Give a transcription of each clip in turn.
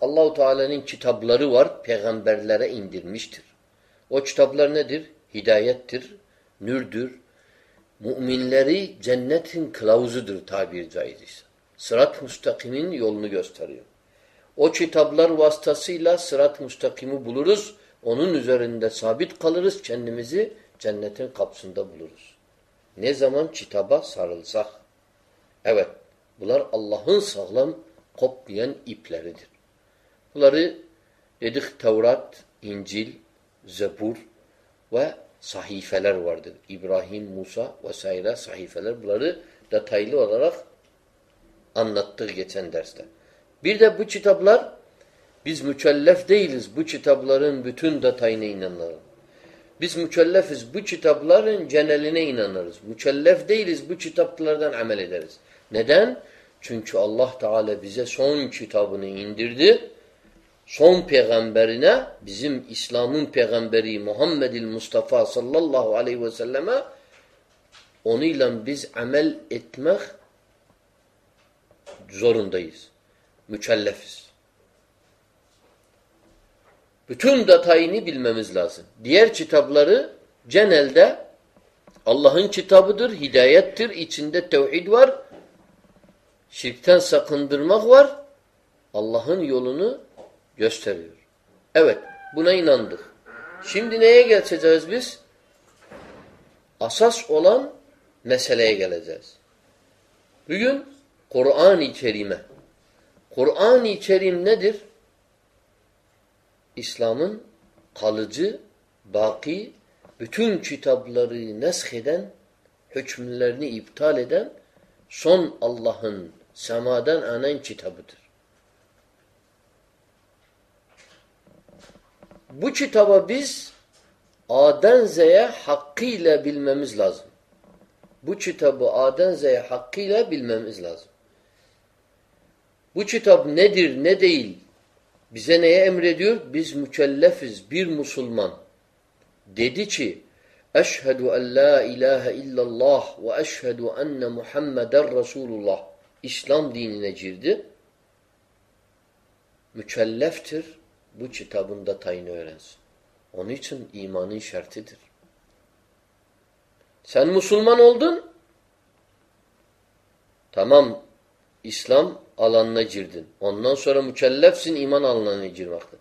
Allahu Teala'nın kitapları var, peygamberlere indirmiştir. O kitaplar nedir? Hidayettir, nürdür. Müminleri cennetin kılavuzudur tabir caizse. Sırat müstakimin yolunu gösteriyor. O kitaplar vasıtasıyla sırat müstakimi buluruz. Onun üzerinde sabit kalırız. Kendimizi cennetin kapısında buluruz. Ne zaman kitaba sarılsak. Evet. Bunlar Allah'ın sağlam kopmayan ipleridir. Bunları dedik Tevrat, İncil, Zebur ve sahifeler vardır. İbrahim, Musa vesaire sahifeler. Bunları detaylı olarak anlattık geçen derste. Bir de bu kitaplar biz mükellef değiliz. Bu kitapların bütün detayına inanalım. Biz mükellefiz. Bu kitapların geneline inanırız. Mükellef değiliz. Bu kitaplardan amel ederiz. Neden? Çünkü Allah Teala bize son kitabını indirdi. Son peygamberine bizim İslam'ın peygamberi Muhammedil Mustafa sallallahu aleyhi ve selleme onunla biz amel etmek zorundayız. Mükellefiz. Bütün detayını bilmemiz lazım. Diğer kitapları genelde Allah'ın kitabıdır, hidayettir, içinde tevhid var, şirkten sakındırmak var, Allah'ın yolunu gösteriyor. Evet, buna inandık. Şimdi neye geçeceğiz biz? Asas olan meseleye geleceğiz. Bugün Kur'an-ı Kerim'e. Kur'an-ı Kerim nedir? İslam'ın kalıcı, baki, bütün kitapları nesheden, hükümlerini iptal eden son Allah'ın semadan anen kitabıdır. Bu kitaba biz A'den Z'ye hakkıyla bilmemiz lazım. Bu kitabı A'den Z'ye hakkıyla bilmemiz lazım. Bu kitap nedir, ne değil? Bize neye emrediyor? Biz mükellefiz. Bir Müslüman dedi ki Eşhedü en la ilahe illallah ve eşhedü enne Muhammeden Resulullah. İslam dinine girdi. Mükelleftir. Bu kitabında tayini öğrensin. Onun için imanın şartıdır. Sen Müslüman oldun. Tamam. İslam alanına girdin. Ondan sonra mükellefsin iman alanına girmekten.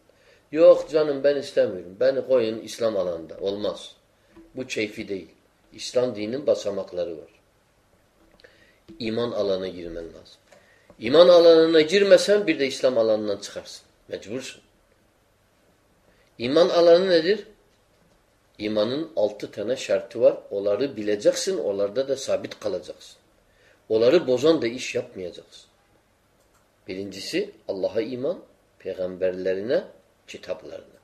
Yok canım ben istemiyorum. Beni koyun İslam alanında. Olmaz. Bu keyfi değil. İslam dininin basamakları var. İman alanına girmen lazım. İman alanına girmesen bir de İslam alanından çıkarsın. Mecbursun. İman alanı nedir? İmanın altı tane şartı var. Onları bileceksin. Onlarda da sabit kalacaksın. Onları bozan da iş yapmayacaksın. Birincisi Allah'a iman, peygamberlerine, kitaplarına.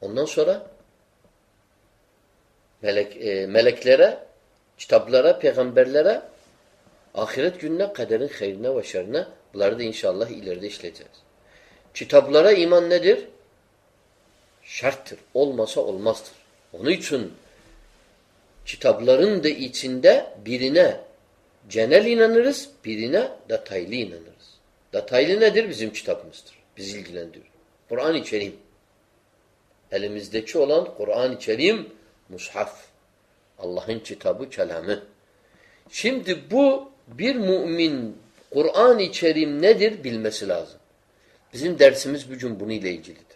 Ondan sonra melek, e, meleklere, kitaplara, peygamberlere, ahiret gününe, kaderin hayrine ve şerine bunları da inşallah ileride işleyeceğiz. Kitaplara iman nedir? Şarttır. Olmasa olmazdır. Onun için kitapların da içinde birine genel inanırız, birine detaylı inanırız. Detaylı nedir? Bizim kitabımızdır. Bizi ilgilendiriyor. Kur'an-ı Kerim. Elimizdeki olan Kur'an-ı Kerim mushaf. Allah'ın kitabı, kelamı. Şimdi bu bir mümin Kur'an-ı Kerim nedir bilmesi lazım. Bizim dersimiz bugün bununla ilgilidir.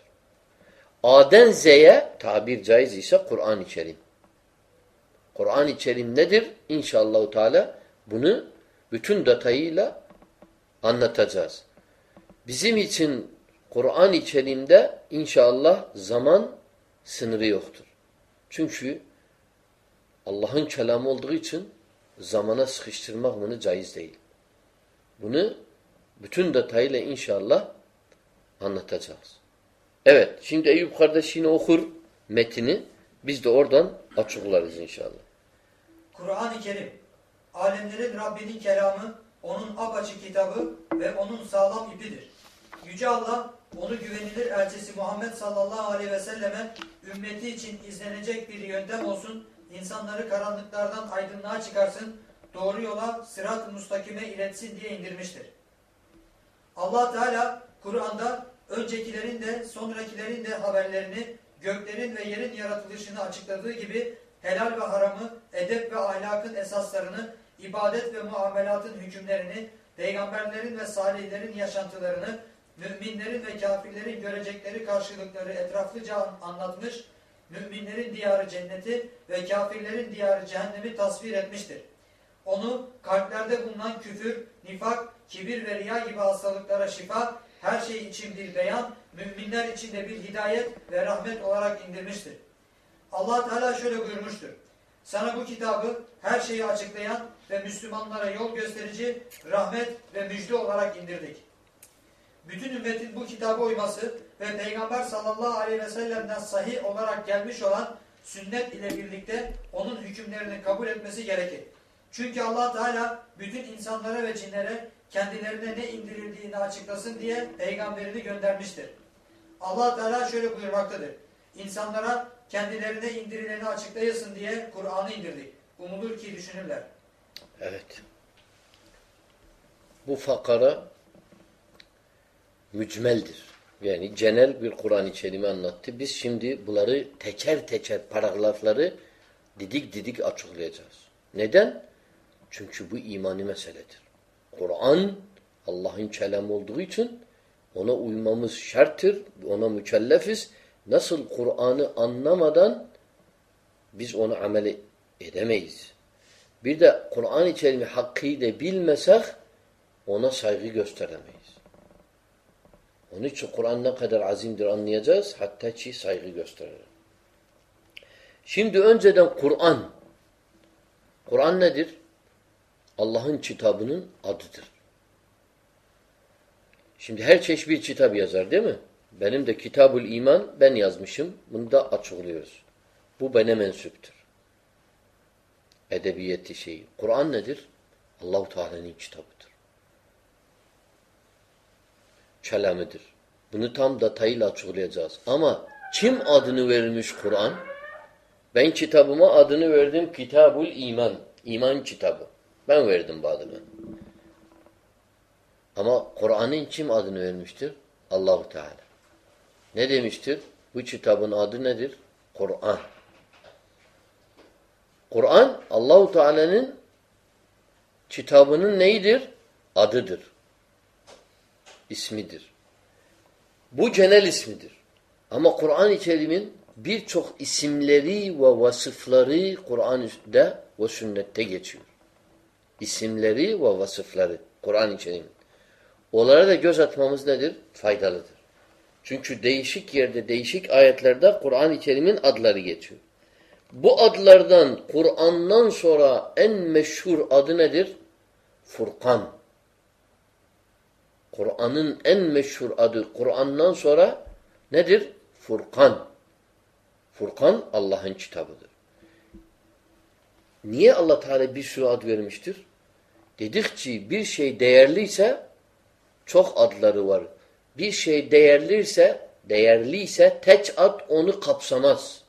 A'den Z'ye tabir caiz ise Kur'an-ı Kerim. Kur'an-ı Kerim nedir? İnşallah Teala bunu bütün detayıyla anlatacağız. Bizim için Kur'an-ı Kerim'de inşallah zaman sınırı yoktur. Çünkü Allah'ın kelamı olduğu için zamana sıkıştırmak bunu caiz değil. Bunu bütün detayıyla inşallah anlatacağız. Evet, şimdi Eyüp kardeş yine okur metini. Biz de oradan açıklarız inşallah. Kur'an-ı Kerim, alemlerin Rabbinin kelamı, onun apaçık kitabı ve onun sağlam ipidir. Yüce Allah, onu güvenilir elçisi Muhammed sallallahu aleyhi ve selleme ümmeti için izlenecek bir yöntem olsun, insanları karanlıklardan aydınlığa çıkarsın, doğru yola sırat-ı mustakime iletsin diye indirmiştir. Allah Teala Kur'an'da öncekilerin de sonrakilerin de haberlerini, göklerin ve yerin yaratılışını açıkladığı gibi helal ve haramı, edep ve ahlakın esaslarını, ibadet ve muamelatın hükümlerini, peygamberlerin ve salihlerin yaşantılarını, müminlerin ve kafirlerin görecekleri karşılıkları etraflıca anlatmış, müminlerin diyarı cenneti ve kafirlerin diyarı cehennemi tasvir etmiştir. Onu kalplerde bulunan küfür, nifak, kibir ve riya gibi hastalıklara şifa, her şey için bir beyan, müminler için de bir hidayet ve rahmet olarak indirmiştir. allah Teala şöyle buyurmuştur. Sana bu kitabı her şeyi açıklayan ve Müslümanlara yol gösterici, rahmet ve müjde olarak indirdik. Bütün ümmetin bu kitaba uyması ve Peygamber sallallahu aleyhi ve sellem'den sahih olarak gelmiş olan sünnet ile birlikte onun hükümlerini kabul etmesi gerekir. Çünkü allah Teala bütün insanlara ve cinlere kendilerine ne indirildiğini açıklasın diye peygamberini göndermiştir. allah Teala şöyle buyurmaktadır. İnsanlara kendilerine indirileni açıklayasın diye Kur'an'ı indirdik. Umulur ki düşünürler. Evet. Bu fakara mücmeldir. Yani genel bir Kur'an-ı Kerim'i anlattı. Biz şimdi bunları teker teker paragrafları didik didik açıklayacağız. Neden? Çünkü bu imani meseledir. Kur'an Allah'ın kelamı olduğu için ona uymamız şarttır. Ona mükellefiz. Nasıl Kur'an'ı anlamadan biz onu amel edemeyiz. Bir de Kur'an-ı Kerim'i hakkıyla bilmesek ona saygı gösteremeyiz. Onun için Kur'an ne kadar azimdir anlayacağız. Hatta ki saygı gösterelim. Şimdi önceden Kur'an. Kur'an nedir? Allah'ın kitabının adıdır. Şimdi her çeşit bir kitap yazar değil mi? Benim de Kitabul İman ben yazmışım. Bunu da açıklıyoruz. Bu bana mensuptur. Edebiyeti şeyi. Kur'an nedir? Allahu Teala'nın kitabıdır. Kelamıdır. Bunu tam detayıyla açıklayacağız. Ama kim adını vermiş Kur'an? Ben kitabıma adını verdim Kitabul İman. İman kitabı. Ben verdim bu adını. Ama Kur'an'ın kim adını vermiştir? Allahu Teala. Ne demiştir? Bu kitabın adı nedir? Kur'an. Kur'an Allahu Teala'nın kitabının neyidir? Adıdır. İsmidir. Bu genel ismidir. Ama Kur'an-ı Kerim'in birçok isimleri ve vasıfları Kur'an'da ve sünnette geçiyor. İsimleri ve vasıfları Kur'an-ı Kerim'in. Onlara da göz atmamız nedir? Faydalıdır. Çünkü değişik yerde, değişik ayetlerde Kur'an-ı Kerim'in adları geçiyor. Bu adlardan Kur'an'dan sonra en meşhur adı nedir? Furkan. Kur'an'ın en meşhur adı Kur'an'dan sonra nedir? Furkan. Furkan Allah'ın kitabıdır. Niye Allah Teala bir sürü ad vermiştir? Dedik ki bir şey değerliyse çok adları var. Bir şey değerliyse, değerliyse tek ad onu kapsamaz.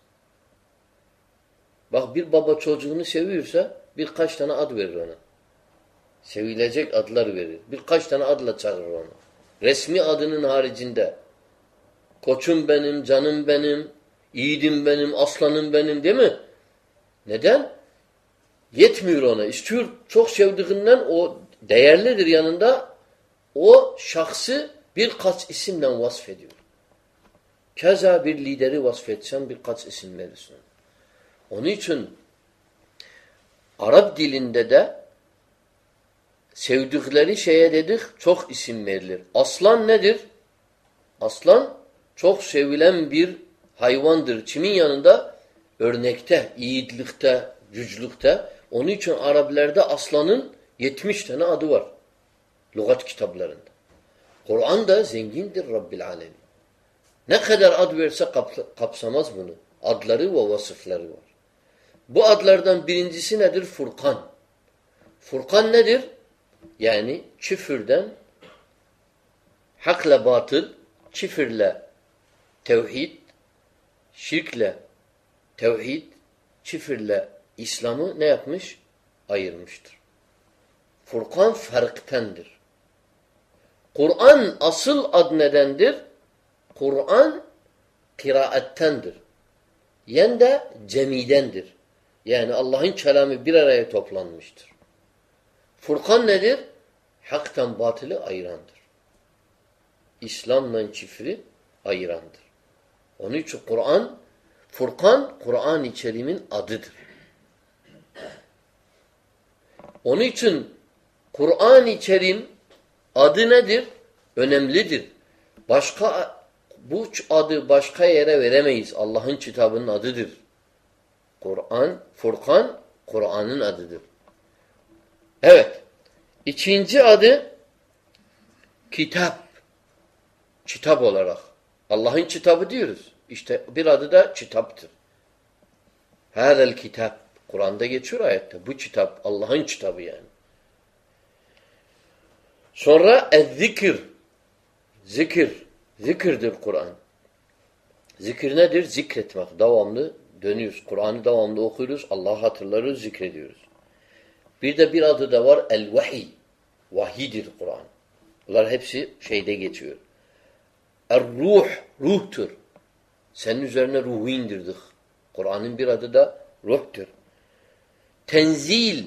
Bak bir baba çocuğunu seviyorsa birkaç tane ad verir ona. Sevilecek adlar verir. Birkaç tane adla çağırır onu. Resmi adının haricinde koçum benim, canım benim, yiğidim benim, aslanım benim değil mi? Neden? Yetmiyor ona. İstiyor çok sevdiğinden o değerlidir yanında. O şahsı birkaç isimle vasfediyor. Keza bir lideri vasfetsen birkaç isim verirsin. Onun için Arap dilinde de sevdikleri şeye dedik çok isim verilir. Aslan nedir? Aslan çok sevilen bir hayvandır. Kimin yanında? Örnekte, yiğitlikte, güçlükte. Onun için Arablerde aslanın 70 tane adı var. Lugat kitaplarında. Kur'an da zengindir Rabbil Alemin. Ne kadar ad verse kapsamaz bunu. Adları ve vasıfları var. Bu adlardan birincisi nedir? Furkan. Furkan nedir? Yani küfürden hakla batıl, küfürle tevhid, şirkle tevhid, küfürle İslam'ı ne yapmış? Ayırmıştır. Furkan farktendir. Kur'an asıl ad nedendir? Kur'an kıraattendir. Yen de cemidendir. Yani Allah'ın kelamı bir araya toplanmıştır. Furkan nedir? Haktan batılı ayırandır. İslam'la çifri ayırandır. Onun için Kur'an, Furkan, Kur'an-ı Kerim'in adıdır. Onun için Kur'an-ı Kerim adı nedir? Önemlidir. Başka bu adı başka yere veremeyiz. Allah'ın kitabının adıdır. Kur'an, Furkan, Kur'an'ın adıdır. Evet. İkinci adı kitap. Kitap olarak. Allah'ın kitabı diyoruz. İşte bir adı da kitaptır. Hâzel kitap. Kur'an'da geçiyor ayette. Bu kitap Allah'ın kitabı yani. Sonra ezzikir. Zikir. Zikirdir Kur'an. Zikir nedir? Zikretmek. Devamlı dönüyoruz. Kur'an'ı devamlı okuyoruz. Allah'ı hatırlarız, zikrediyoruz. Bir de bir adı da var el-vahiy. Vahidir Kur'an. Bunlar hepsi şeyde geçiyor. Er-ruh, ruhtur. Senin üzerine ruhu indirdik. Kur'an'ın bir adı da ruhtur. Tenzil.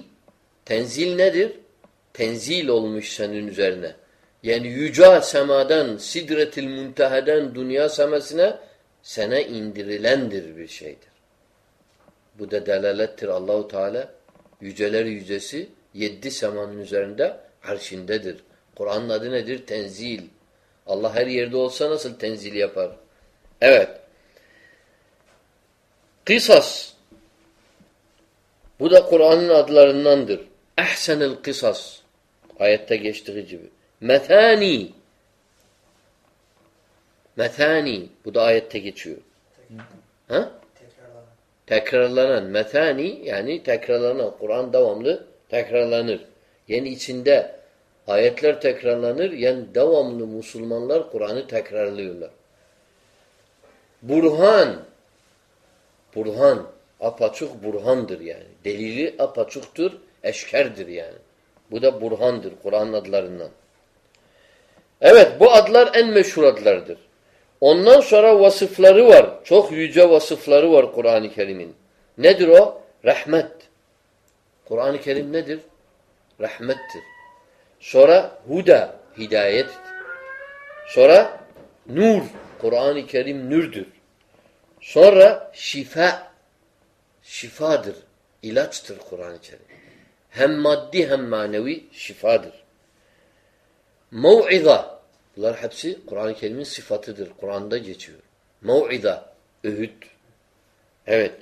Tenzil nedir? Tenzil olmuş senin üzerine. Yani yüce semadan, sidretil münteheden dünya semasine sana indirilendir bir şeydir. Bu da delalettir Allahu Teala. Yüceler yücesi yedi semanın üzerinde arşindedir. Kur'an'ın adı nedir? Tenzil. Allah her yerde olsa nasıl tenzil yapar? Evet. Kısas. Bu da Kur'an'ın adlarındandır. Ehsenil kısas. Ayette geçtiği gibi. Methani. Methani. Bu da ayette geçiyor. Ha? Tekrarlanan. Tekrarlanan. Methani yani tekrarlanan. Kur'an devamlı tekrarlanır. Yani içinde ayetler tekrarlanır. Yani devamlı Müslümanlar Kur'an'ı tekrarlıyorlar. Burhan. Burhan. Apaçık burhandır yani. Delili apaçıktır, eşkerdir yani. Bu da burhandır Kur'an adlarından. Evet bu adlar en meşhur adlardır. Ondan sonra vasıfları var. Çok yüce vasıfları var Kur'an-ı Kerim'in. Nedir o? Rahmet. Kur'an-ı Kerim nedir? Rahmettir. Sonra huda, hidayet. Sonra nur. Kur'an-ı Kerim nürdür. Sonra şifa. Şifadır. ilaçtır Kur'an-ı Kerim. Hem maddi hem manevi şifadır. Mev'iza. Bunlar hepsi Kur'an-ı Kerim'in sıfatıdır. Kur'an'da geçiyor. Mev'iza. Öğüt. Evet.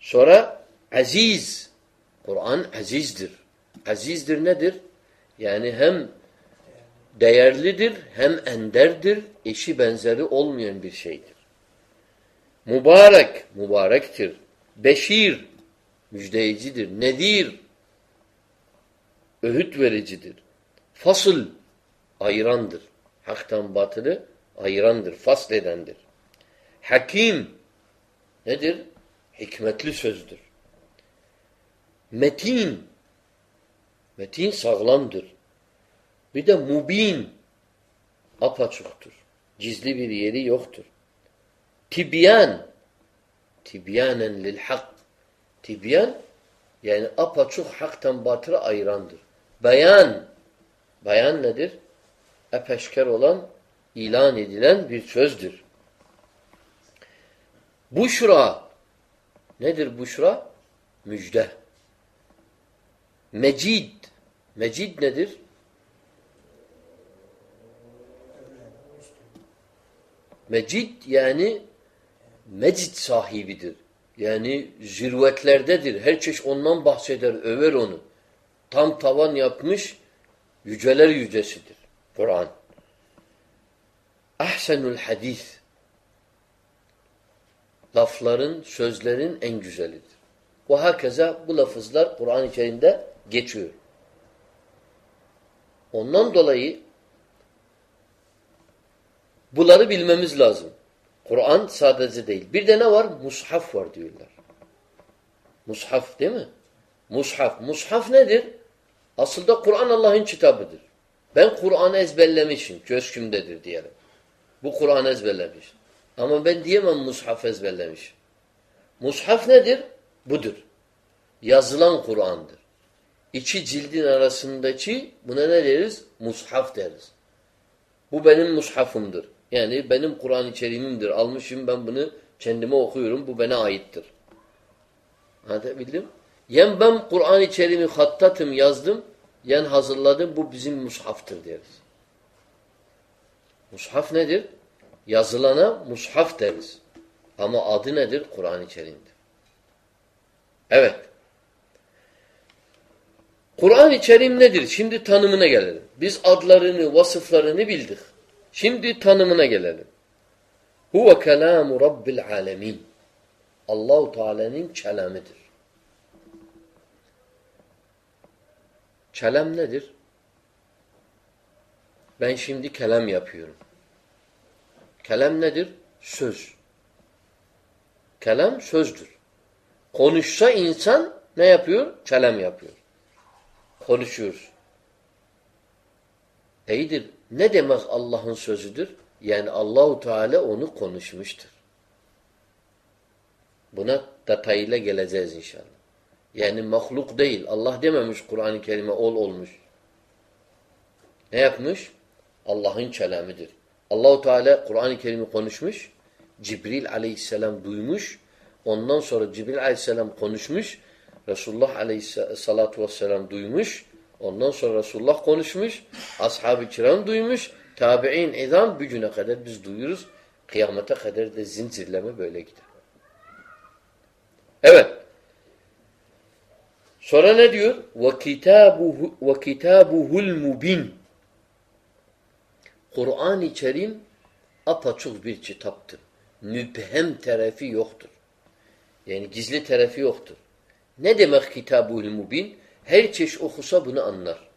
Sonra aziz. Kur'an azizdir. Azizdir nedir? Yani hem değerlidir hem enderdir. Eşi benzeri olmayan bir şeydir. Mübarek. Mübarektir. Beşir. Müjdeyicidir. Nedir. Öğüt vericidir. Fasıl. Ayırandır. Haktan batılı ayırandır. Fasledendir. Hakim. Nedir? Hikmetli sözdür. Metin. Metin sağlamdır. Bir de mubin. Apaçuktur. Gizli bir yeri yoktur. Tibyan. Tibyanen lil hak. Tibyan yani apaçuk haktan batıra ayırandır. Beyan. Beyan nedir? Epeşker olan, ilan edilen bir sözdür. Buşra. Nedir buşra? Müjde. Mecid. Mecid nedir? Mecid yani mecid sahibidir. Yani zirvetlerdedir. Her çeşit ondan bahseder, över onu. Tam tavan yapmış, yüceler yücesidir. Kur'an. Ahsenul hadis. Lafların, sözlerin en güzelidir. Ve hakeza bu lafızlar Kur'an-ı Kerim'de geçiyor. Ondan dolayı bunları bilmemiz lazım. Kur'an sadece değil. Bir de ne var? Mushaf var diyorlar. Mushaf değil mi? Mushaf. Mushaf nedir? Aslında Kur'an Allah'ın kitabıdır. Ben Kur'an'ı ezberlemişim. Köşkümdedir diyelim. Bu Kur'an'ı ezberlemiş. Ama ben diyemem mushaf ezberlemiş. Mushaf nedir? Budur. Yazılan Kur'an'dır. İki cildin arasındaki buna ne deriz? Mushaf deriz. Bu benim mushafımdır. Yani benim Kur'an-ı Kerim'imdir. Almışım ben bunu kendime okuyorum. Bu bana aittir. Anlatabildim? Yen ben Kur'an-ı Kerim'i hattatım yazdım. Yen hazırladım. Bu bizim mushaftır deriz. Mushaf nedir? Yazılana mushaf deriz. Ama adı nedir? Kur'an-ı Kerim'dir. Evet. Kur'an-ı Kerim nedir? Şimdi tanımına gelelim. Biz adlarını, vasıflarını bildik. Şimdi tanımına gelelim. Huve kelamu Rabbil alemin. Allahu Teala'nın kelamıdır. Kelam nedir? Ben şimdi kelam yapıyorum. Kelam nedir? Söz. Kelam sözdür. Konuşsa insan ne yapıyor? Kelam yapıyor. Konuşuyoruz. İyidir. Ne demek Allah'ın sözüdür? Yani Allahu Teala onu konuşmuştur. Buna detayıyla geleceğiz inşallah. Yani mahluk değil. Allah dememiş Kur'an-ı Kerim'e ol olmuş. Ne yapmış? Allah'ın kelamıdır. Allahu Teala Kur'an-ı Kerim'i konuşmuş. Cibril aleyhisselam duymuş. Ondan sonra Cibril aleyhisselam konuşmuş. Resulullah aleyhissalatu vesselam duymuş. Ondan sonra Resulullah konuşmuş. Ashab-ı kiram duymuş. Tabi'in idam bir güne kadar biz duyuyoruz. Kıyamete kadar da zincirleme böyle gider. Evet. Sonra ne diyor? وَكِتَابُهُ وَكِتَابُهُ الْمُبِينَ Kur'an-ı Kerim apaçuk bir kitaptır. Mübhem tarafı yoktur. Yani gizli tarafı yoktur. Ne demek kitab-ül mubin? Her çeşit okusa bunu anlar.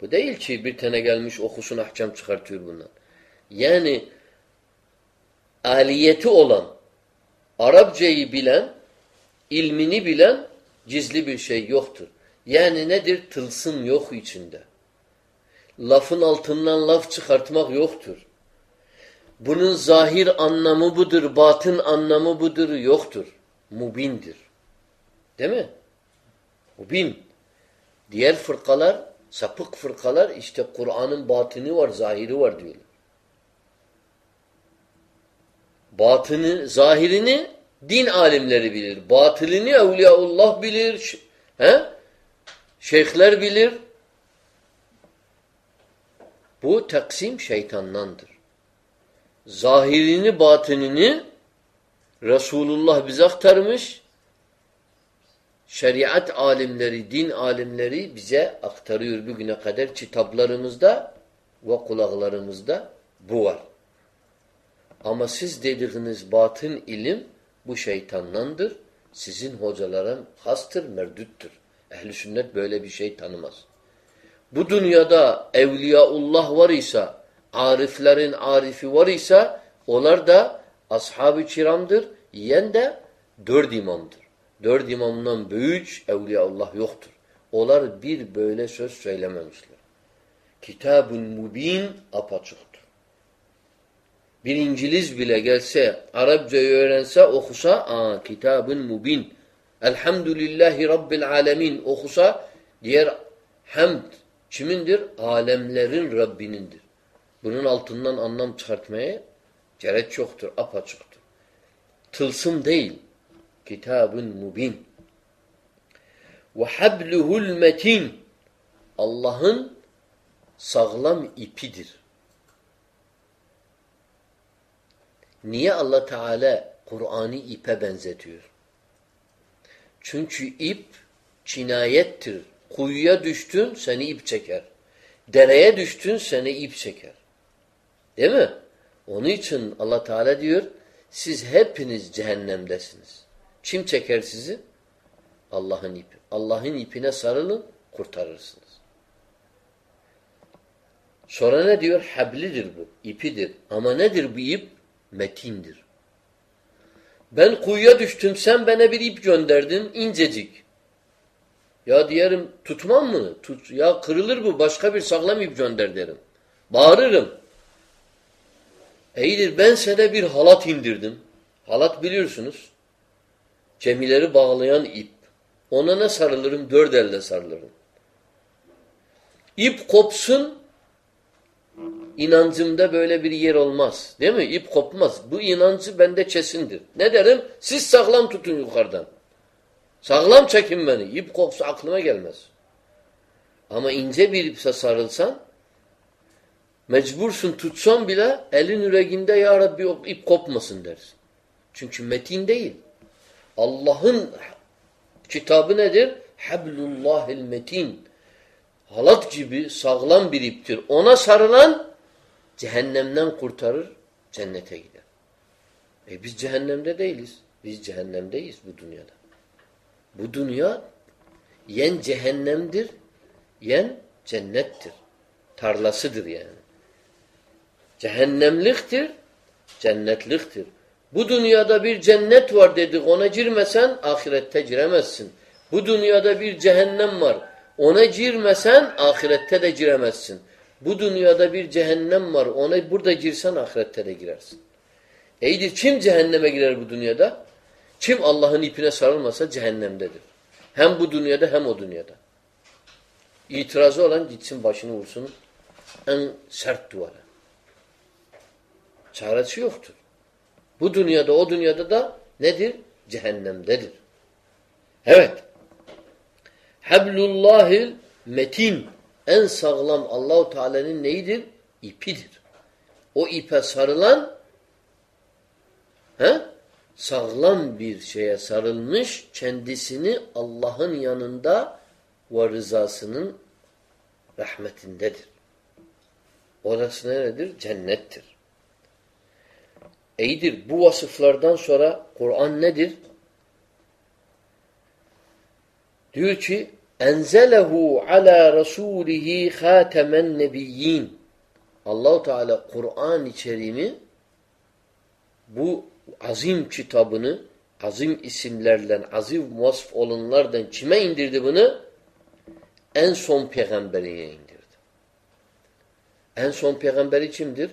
Bu değil ki bir tane gelmiş okusun ahkam çıkartıyor bundan. Yani aliyeti olan, Arapçayı bilen, ilmini bilen gizli bir şey yoktur. Yani nedir? Tılsım yok içinde. Lafın altından laf çıkartmak yoktur. Bunun zahir anlamı budur, batın anlamı budur, yoktur. Mubindir. Değil mi? Mubin. Diğer fırkalar, sapık fırkalar işte Kur'an'ın batını var, zahiri var diyorlar. Batını, zahirini din alimleri bilir. Batılını Evliyaullah bilir. He? Şeyhler bilir. Bu taksim şeytandandır. Zahirini, batınını Resulullah bize aktarmış. Şeriat alimleri, din alimleri bize aktarıyor bugüne kadar kitaplarımızda ve kulaklarımızda bu var. Ama siz dediğiniz batın ilim bu şeytandandır. Sizin hocalara hastır, merdüttür. Ehli sünnet böyle bir şey tanımaz. Bu dünyada evliyaullah var ise, ariflerin arifi var ise, onlar da ashab-ı kiramdır. Yiyen de dört imamdır. Dört imamdan büyük evliyaullah yoktur. Onlar bir böyle söz söylememişler. Kitabun mubin apaçıktır. Bir İngiliz bile gelse, Arapçayı öğrense, okusa, aa kitabun mubin. Elhamdülillahi Rabbil alemin okusa, diğer hamd kimindir? Alemlerin Rabbinindir. Bunun altından anlam çıkartmaya gerek yoktur, apaçıktır. Tılsım değil, kitabun mubin. Ve habluhul metin Allah'ın sağlam ipidir. Niye Allah Teala Kur'an'ı ipe benzetiyor? Çünkü ip cinayettir. Kuyuya düştün seni ip çeker. Dereye düştün seni ip çeker. Değil mi? Onun için Allah Teala diyor siz hepiniz cehennemdesiniz. Kim çeker sizi? Allah'ın ipi. Allah'ın ipine sarılın kurtarırsınız. Sonra ne diyor? Hablidir bu. ipidir. Ama nedir bu ip? Metindir. Ben kuyuya düştüm, sen bana bir ip gönderdin, incecik. Ya diyelim tutmam mı? Tut, ya kırılır bu başka bir sağlam ip gönder derim. Bağırırım. İyidir ben size bir halat indirdim. Halat biliyorsunuz. Cemileri bağlayan ip. Ona ne sarılırım? Dört elde sarılırım. İp kopsun inancımda böyle bir yer olmaz. Değil mi? İp kopmaz. Bu inancı bende kesindir. Ne derim? Siz sağlam tutun yukarıdan. Sağlam çekin beni. İp kopsa aklıma gelmez. Ama ince bir ipse sarılsan mecbursun tutsan bile elin yüreğinde ya Rabbi ip kopmasın dersin. Çünkü metin değil. Allah'ın kitabı nedir? Hablullahil metin. Halat gibi sağlam bir iptir. Ona sarılan cehennemden kurtarır, cennete gider. E biz cehennemde değiliz. Biz cehennemdeyiz bu dünyada. Bu dünya yen cehennemdir, yen cennettir. Tarlasıdır yani. Cehennemliktir, cennetliktir. Bu dünyada bir cennet var dedik ona girmesen ahirette giremezsin. Bu dünyada bir cehennem var. Ona girmesen ahirette de giremezsin. Bu dünyada bir cehennem var. Ona burada girsen ahirette de girersin. Eydir kim cehenneme girer bu dünyada? Kim Allah'ın ipine sarılmasa cehennemdedir. Hem bu dünyada hem o dünyada. İtirazı olan gitsin başını vursun en sert duvara. Çaresi yoktur. Bu dünyada o dünyada da nedir? Cehennemdedir. Evet. Hablullahil metin en sağlam Allahu Teala'nın neyidir? İpidir. O ipe sarılan he? sağlam bir şeye sarılmış kendisini Allah'ın yanında ve rızasının rahmetindedir. Orası neredir? Cennettir. İyidir. Bu vasıflardan sonra Kur'an nedir? Diyor ki enzelehu ala rasulihi hatemen nebiyyin. Allahu Teala Kur'an içeriğini bu azim kitabını azim isimlerden, azim vasf olanlardan kime indirdi bunu? En son peygamberine indirdi. En son peygamberi kimdir?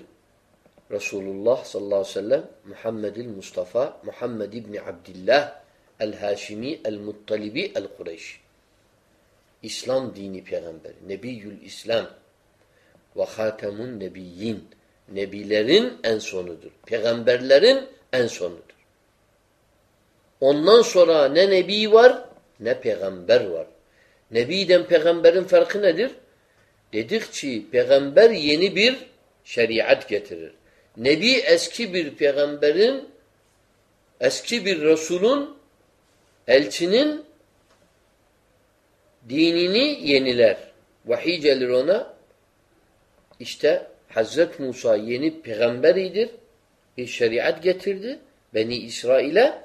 Resulullah sallallahu aleyhi ve sellem Muhammedil Mustafa Muhammed İbni Abdillah El-Haşimi El-Muttalibi El-Kureyşi İslam dini peygamberi. Nebiyyül İslam ve hatemun nebiyyin. Nebilerin en sonudur. Peygamberlerin en sonudur. Ondan sonra ne nebi var ne peygamber var. Nebiden peygamberin farkı nedir? Dedik ki peygamber yeni bir şeriat getirir. Nebi eski bir peygamberin, eski bir Resulün, elçinin dinini yeniler. Vahiy gelir ona. İşte Hazret Musa yeni peygamberidir. Bir şeriat getirdi. Beni İsrail'e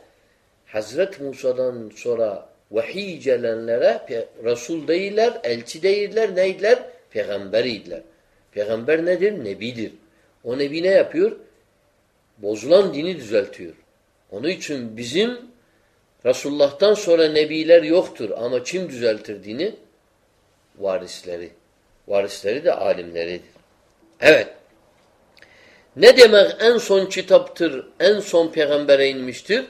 Hazret Musa'dan sonra vahiy gelenlere Resul değiller, elçi değiller, neydiler? Peygamberiydiler. Peygamber nedir? Nebidir. O nebi ne yapıyor? Bozulan dini düzeltiyor. Onun için bizim Resulullah'tan sonra nebiler yoktur. Ama kim düzeltir dini? Varisleri. Varisleri de alimleridir. Evet. Ne demek en son kitaptır, en son peygambere inmiştir?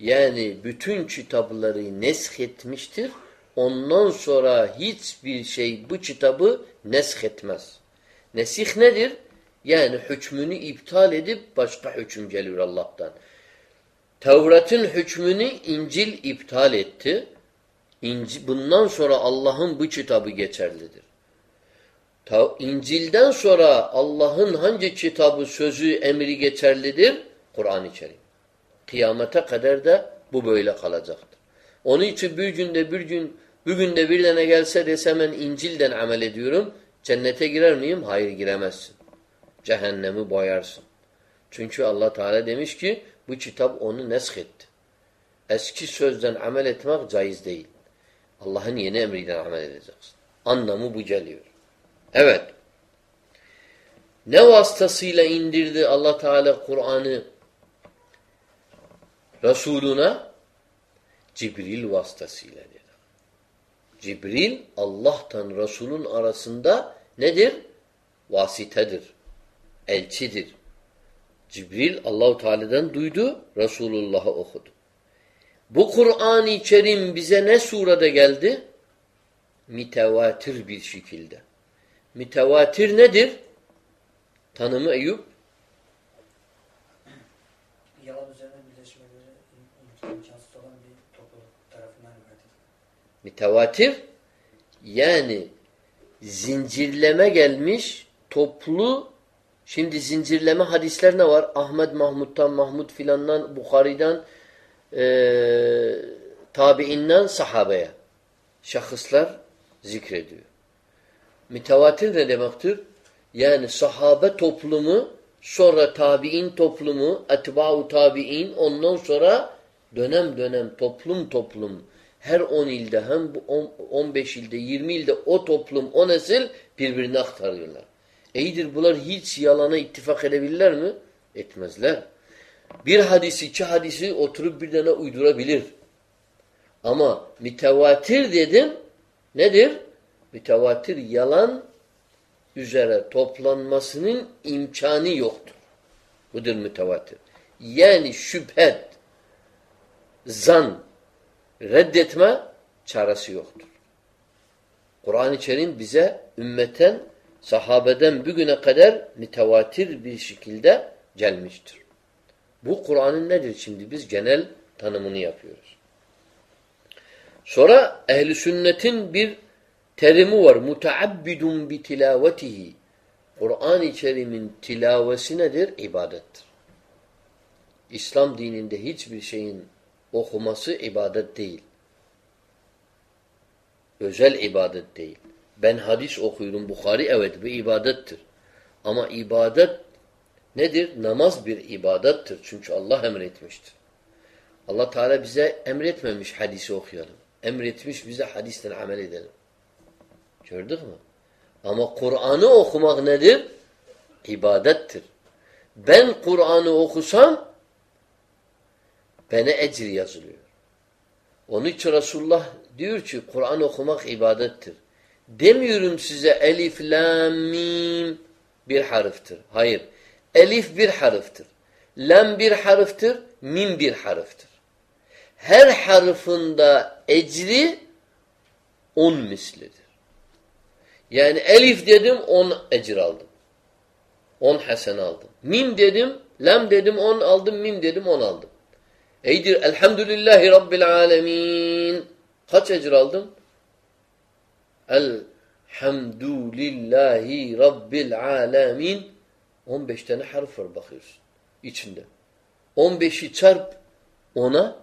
Yani bütün kitapları nesk etmiştir. Ondan sonra hiçbir şey bu kitabı nesk etmez. Nesih nedir? Yani hükmünü iptal edip başka hüküm geliyor Allah'tan. Tevrat'ın hükmünü İncil iptal etti. İnci, bundan sonra Allah'ın bu kitabı geçerlidir. İncil'den sonra Allah'ın hangi kitabı, sözü, emri geçerlidir? Kur'an-ı Kerim. Kıyamete kadar da bu böyle kalacaktır. Onun için bir günde bir gün bugün de bir tane gelse desem ben İncil'den amel ediyorum. Cennete girer miyim? Hayır giremezsin. Cehennemi boyarsın. Çünkü Allah Teala demiş ki bu kitap onu nesk etti. Eski sözden amel etmek caiz değil. Allah'ın yeni emriyle amel edeceksin. Anlamı bu geliyor. Evet. Ne vasıtasıyla indirdi Allah Teala Kur'an'ı Resuluna? Cibril vasıtasıyla dedi. Cibril Allah'tan Resul'ün arasında nedir? Vasitedir. Elçidir. Cibril Allahu Teala'dan duydu, Resulullah'a okudu. Bu Kur'an-ı Kerim bize ne surede geldi? Mütevatir bir şekilde. Mütevatir nedir? Tanımı Eyüp? Yalan üzerine birleşmeleri im- imkansız olan bir topluluk tarafından. Mütevatir yani zincirleme gelmiş toplu şimdi zincirleme hadisler ne var? Ahmet Mahmud'dan, Mahmud filandan, Bukhari'den eee tabiinden sahabeye. Şahıslar zikrediyor. Mütevatir ne demektir? Yani sahabe toplumu, sonra tabi'in toplumu, etba'u tabi'in, ondan sonra dönem dönem, toplum toplum, her 10 ilde hem bu on- 15 ilde, 20 ilde o toplum, o nesil birbirine aktarıyorlar. İyidir bunlar hiç yalana ittifak edebilirler mi? Etmezler. Bir hadisi, iki hadisi oturup bir tane uydurabilir. Ama mütevatir dedim nedir? Mütevatir yalan üzere toplanmasının imkanı yoktur. Budur mütevatir. Yani şüphet, zan, reddetme çaresi yoktur. Kur'an-ı Kerim bize ümmeten, sahabeden bugüne kadar mütevatir bir şekilde gelmiştir. Bu Kur'an'ın nedir şimdi? Biz genel tanımını yapıyoruz. Sonra ehli sünnetin bir terimi var. Mutaabbidun bi tilavetihi. Kur'an-ı Kerim'in tilavesi nedir? İbadettir. İslam dininde hiçbir şeyin okuması ibadet değil. Özel ibadet değil. Ben hadis okuyorum Bukhari evet bu ibadettir. Ama ibadet nedir? Namaz bir ibadettir. Çünkü Allah emretmiştir. Allah Teala bize emretmemiş hadisi okuyalım. Emretmiş bize hadisten amel edelim. Gördük mü? Ama Kur'an'ı okumak nedir? İbadettir. Ben Kur'an'ı okusam bana ecir yazılıyor. Onun için Resulullah diyor ki Kur'an okumak ibadettir. Demiyorum size elif, lam, mim bir harftir. Hayır. Elif bir harftir. Lam bir harftir. Mim bir harftir. Her harfında ecri on mislidir. Yani elif dedim on ecir aldım. On hasen aldım. Mim dedim, lam dedim on aldım, mim dedim on aldım. Eydir elhamdülillahi rabbil alemin. Kaç ecir aldım? Elhamdülillahi rabbil alemin. 15 tane harf var bakıyorsun içinde. 15'i çarp ona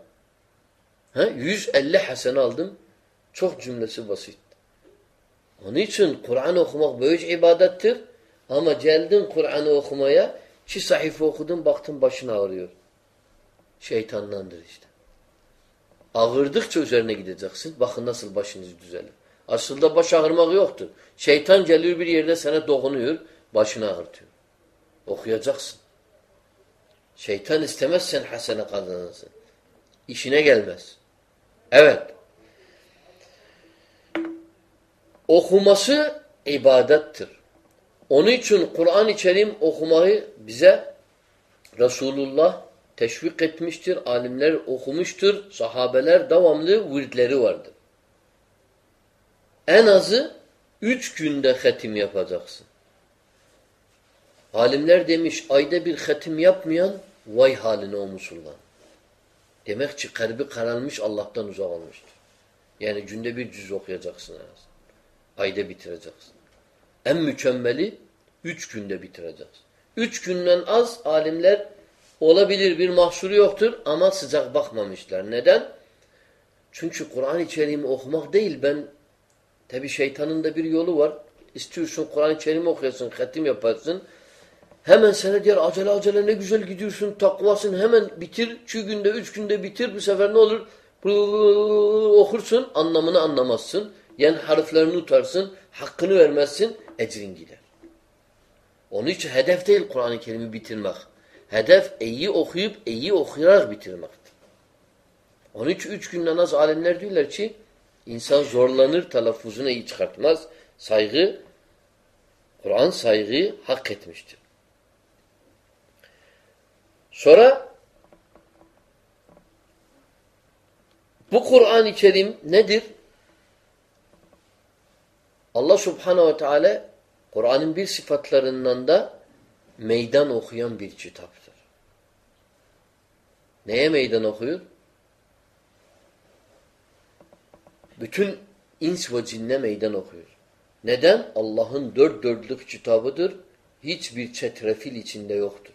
he, 150 hasen aldım. Çok cümlesi basit. Onun için Kur'an okumak büyük ibadettir. Ama geldin Kur'an'ı okumaya iki sayfa okudun baktın başın ağrıyor. Şeytandandır işte. Ağırdıkça üzerine gideceksin. Bakın nasıl başınız düzelir. Aslında baş ağrımak yoktur. Şeytan geliyor bir yerde sana dokunuyor, başını ağrıtıyor. Okuyacaksın. Şeytan istemezsen hasene kazanırsın. İşine gelmez. Evet. Okuması ibadettir. Onun için Kur'an-ı Kerim okumayı bize Resulullah teşvik etmiştir. Alimler okumuştur. Sahabeler devamlı virdleri vardır. En azı üç günde hatim yapacaksın. Alimler demiş ayda bir hatim yapmayan vay haline o musulman. Demek ki kalbi kararmış Allah'tan uzak olmuştur. Yani günde bir cüz okuyacaksın en az. Ayda bitireceksin. En mükemmeli üç günde bitireceksin. Üç günden az alimler olabilir bir mahsuru yoktur ama sıcak bakmamışlar. Neden? Çünkü Kur'an-ı Kerim'i okumak değil ben tabi şeytanın da bir yolu var. İstiyorsun Kur'an-ı Kerim'i okuyasın, hatim yaparsın. Hemen sana diğer acele acele ne güzel gidiyorsun, takvasın hemen bitir. İki günde, üç günde bitir. Bu sefer ne olur? Okursun, anlamını anlamazsın. Yani harflerini tutarsın, hakkını vermezsin, ecrin gider. Onun için hedef değil Kur'an-ı Kerim'i bitirmek. Hedef iyi okuyup iyi okuyarak bitirmektir. Onun için üç günden az alimler diyorlar ki İnsan zorlanır, telaffuzunu iyi çıkartmaz. Saygı, Kur'an saygıyı hak etmiştir. Sonra bu Kur'an-ı Kerim nedir? Allah Subhanahu ve Teala Kur'an'ın bir sıfatlarından da meydan okuyan bir kitaptır. Neye meydan okuyor? Bütün ins ve cinne meydan okuyor. Neden? Allah'ın dört dörtlük kitabıdır. Hiçbir çetrefil içinde yoktur.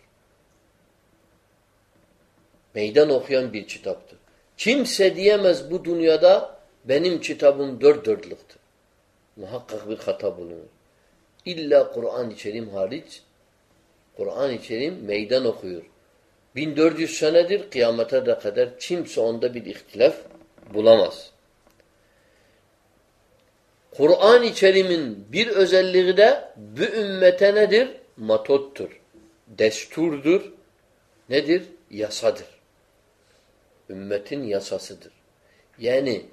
Meydan okuyan bir kitaptır. Kimse diyemez bu dünyada benim kitabım dört dörtlüktür. Muhakkak bir hata bulunur. İlla Kur'an-ı Kerim hariç Kur'an-ı Kerim meydan okuyor. 1400 senedir kıyamete de kadar kimse onda bir ihtilaf bulamaz. Kur'an-ı Kerim'in bir özelliği de bu ümmete nedir? Matottur. Desturdur. Nedir? Yasadır. Ümmetin yasasıdır. Yani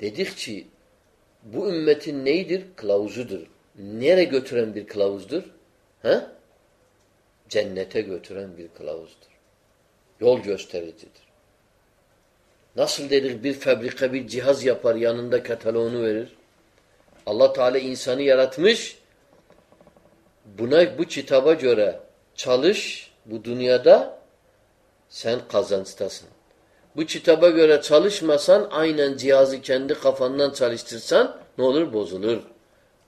dedik ki bu ümmetin neydir? Kılavuzudur. Nereye götüren bir kılavuzdur? He? Cennete götüren bir kılavuzdur. Yol göstericidir. Nasıl dedik bir fabrika bir cihaz yapar yanında kataloğunu verir. Allah Teala insanı yaratmış. Buna bu kitaba göre çalış bu dünyada sen kazançtasın. Bu kitaba göre çalışmasan aynen cihazı kendi kafandan çalıştırsan ne olur? Bozulur.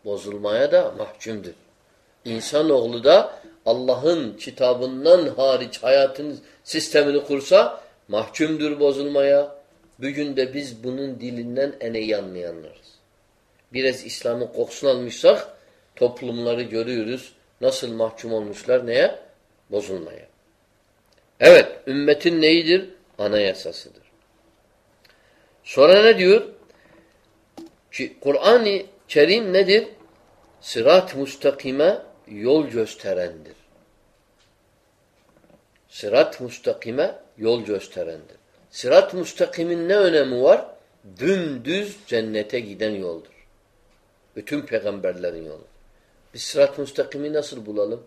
Bozulmaya da mahkumdur. İnsanoğlu da Allah'ın kitabından hariç hayatın sistemini kursa mahkumdur bozulmaya. Bugün de biz bunun dilinden en iyi anlayanlarız. Biraz İslam'ın kokusunu almışsak toplumları görüyoruz. Nasıl mahkum olmuşlar neye? Bozulmaya. Evet, ümmetin neyidir? Anayasasıdır. Sonra ne diyor? Ki Kur'an-ı Kerim nedir? Sırat mustakime yol gösterendir. Sırat mustakime yol gösterendir. Sırat mustakimin ne önemi var? Dümdüz cennete giden yoldur. Bütün peygamberlerin yolu. Biz sırat mustakimi nasıl bulalım?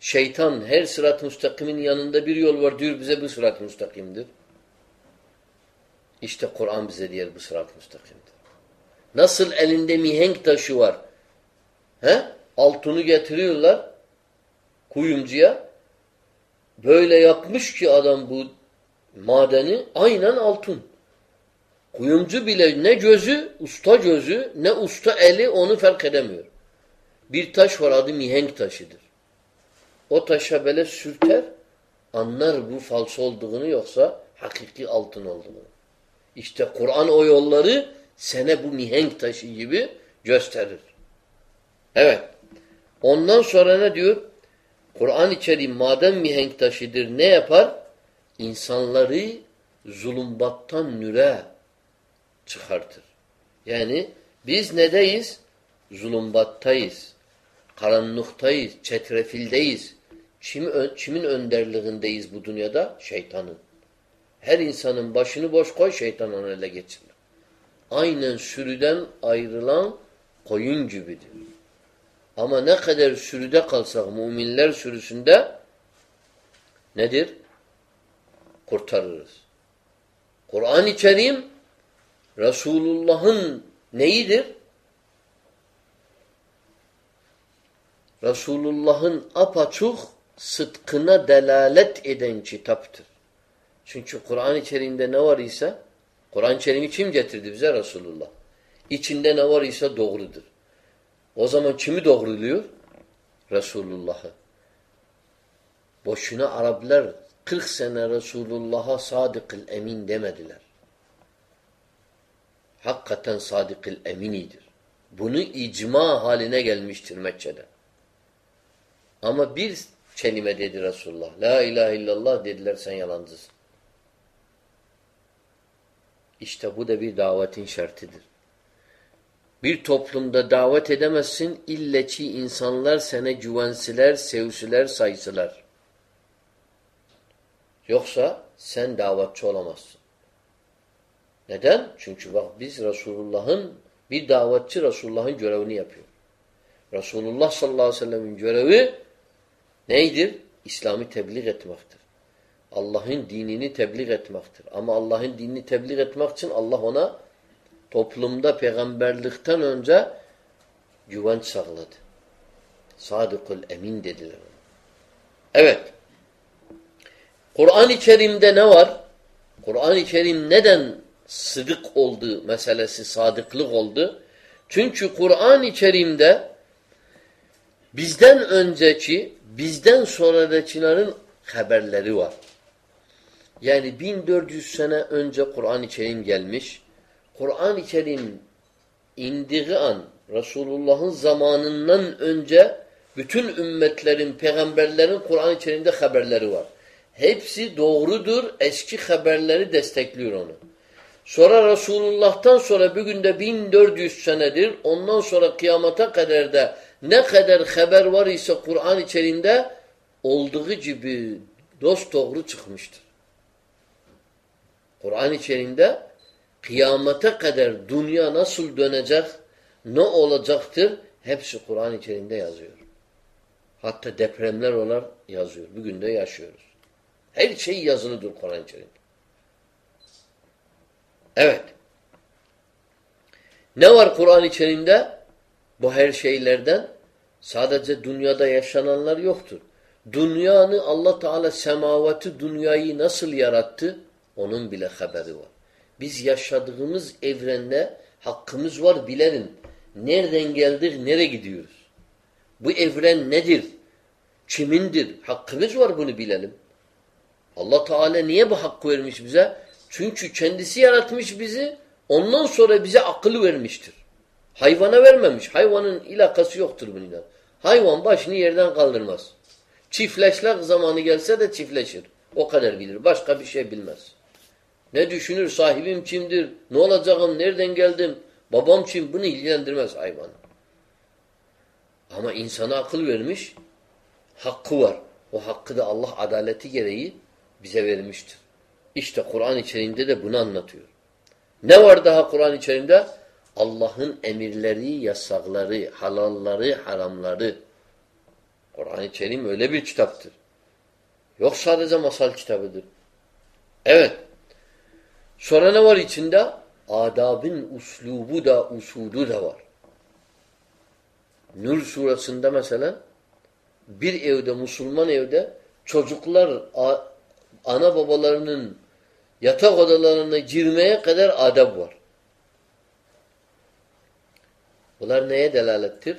Şeytan her sırat mustakimin yanında bir yol var diyor bize bu sırat mustakimdir. İşte Kur'an bize diyor bu sırat mustakimdir. Nasıl elinde mihenk taşı var? He? Altını getiriyorlar kuyumcuya. Böyle yapmış ki adam bu madeni aynen altın. Kuyumcu bile ne gözü, usta gözü, ne usta eli onu fark edemiyor. Bir taş var adı mihenk taşıdır. O taşa böyle sürter, anlar bu falso olduğunu yoksa hakiki altın olduğunu. İşte Kur'an o yolları sene bu mihenk taşı gibi gösterir. Evet. Ondan sonra ne diyor? Kur'an-ı Kerim madem mihenk taşıdır ne yapar? İnsanları zulümbattan nüre çıkartır. Yani biz nedeyiz? Zulümbattayız. Karanlıktayız. Çetrefildeyiz. Kim, kimin önderliğindeyiz bu dünyada? Şeytanın. Her insanın başını boş koy şeytan onu ele geçirir. Aynen sürüden ayrılan koyun gibidir. Ama ne kadar sürüde kalsak müminler sürüsünde nedir? Kurtarırız. Kur'an-ı Kerim Resulullah'ın neyidir? Resulullah'ın apaçuk sıdkına delalet eden kitaptır. Çünkü Kur'an-ı Kerim'de ne var ise Kur'an-ı Kerim'i kim getirdi bize? Resulullah. İçinde ne var ise doğrudur. O zaman kimi doğruluyor? Resulullah'ı. Boşuna Araplar 40 sene Resulullah'a sadıkıl emin demediler. Hakikaten sadıkıl eminidir. Bunu icma haline gelmiştir Mekke'de. Ama bir kelime dedi Resulullah. La ilahe illallah dediler sen yalancısın. İşte bu da bir davetin şartıdır. Bir toplumda davet edemezsin ille ki insanlar sana güvensiler, sevsiler, saysılar. Yoksa sen davetçi olamazsın. Neden? Çünkü bak biz Resulullah'ın bir davetçi Resulullah'ın görevini yapıyor. Resulullah sallallahu aleyhi ve sellem'in görevi neydir? İslam'ı tebliğ etmektir. Allah'ın dinini tebliğ etmektir. Ama Allah'ın dinini tebliğ etmek için Allah ona toplumda peygamberlikten önce güvenç sağladı. Sadıkul emin dediler. Evet. Kur'an-ı Kerim'de ne var? Kur'an-ı Kerim neden sıdık oldu meselesi, sadıklık oldu? Çünkü Kur'an-ı Kerim'de bizden önceki, bizden sonradakilerin haberleri var. Yani 1400 sene önce Kur'an-ı Kerim gelmiş. Kur'an-ı Kerim indiği an Resulullah'ın zamanından önce bütün ümmetlerin, peygamberlerin Kur'an-ı Kerim'de haberleri var. Hepsi doğrudur. Eski haberleri destekliyor onu. Sonra Resulullah'tan sonra bugün de 1400 senedir ondan sonra kıyamata kadar da ne kadar haber var ise Kur'an-ı Kerim'de olduğu gibi dost doğru çıkmıştır. Kur'an-ı Kerim'de kıyamata kadar dünya nasıl dönecek, ne olacaktır hepsi Kur'an-ı Kerim'de yazıyor. Hatta depremler olarak yazıyor. Bugün de yaşıyoruz. Her şey yazılıdır Kur'an-ı Kerim'de. Evet. Ne var Kur'an-ı? Bu her şeylerden sadece dünyada yaşananlar yoktur. Dünyanı Allah Teala semavatı dünyayı nasıl yarattı? Onun bile haberi var. Biz yaşadığımız evrende hakkımız var bilerin. Nereden geldik, nereye gidiyoruz? Bu evren nedir? Kimindir? Hakkımız var bunu bilelim. Allah Teala niye bu hakkı vermiş bize? Çünkü kendisi yaratmış bizi, ondan sonra bize akıl vermiştir. Hayvana vermemiş. Hayvanın ilakası yoktur bununla. Hayvan başını yerden kaldırmaz. Çiftleşmek zamanı gelse de çiftleşir. O kadar bilir. Başka bir şey bilmez. Ne düşünür? Sahibim kimdir? Ne olacağım? Nereden geldim? Babam kim? Bunu ilgilendirmez hayvan. Ama insana akıl vermiş. Hakkı var. O hakkı da Allah adaleti gereği bize vermiştir. İşte Kur'an içerisinde de bunu anlatıyor. Ne var daha Kur'an içerisinde? Allah'ın emirleri, yasakları, halalları, haramları. Kur'an-ı Kerim öyle bir kitaptır. Yok sadece masal kitabıdır. Evet. Sonra ne var içinde? Adabın uslubu da usulü de var. Nur surasında mesela bir evde, Müslüman evde çocuklar ana babalarının yatak odalarına girmeye kadar adab var. Bunlar neye delalettir?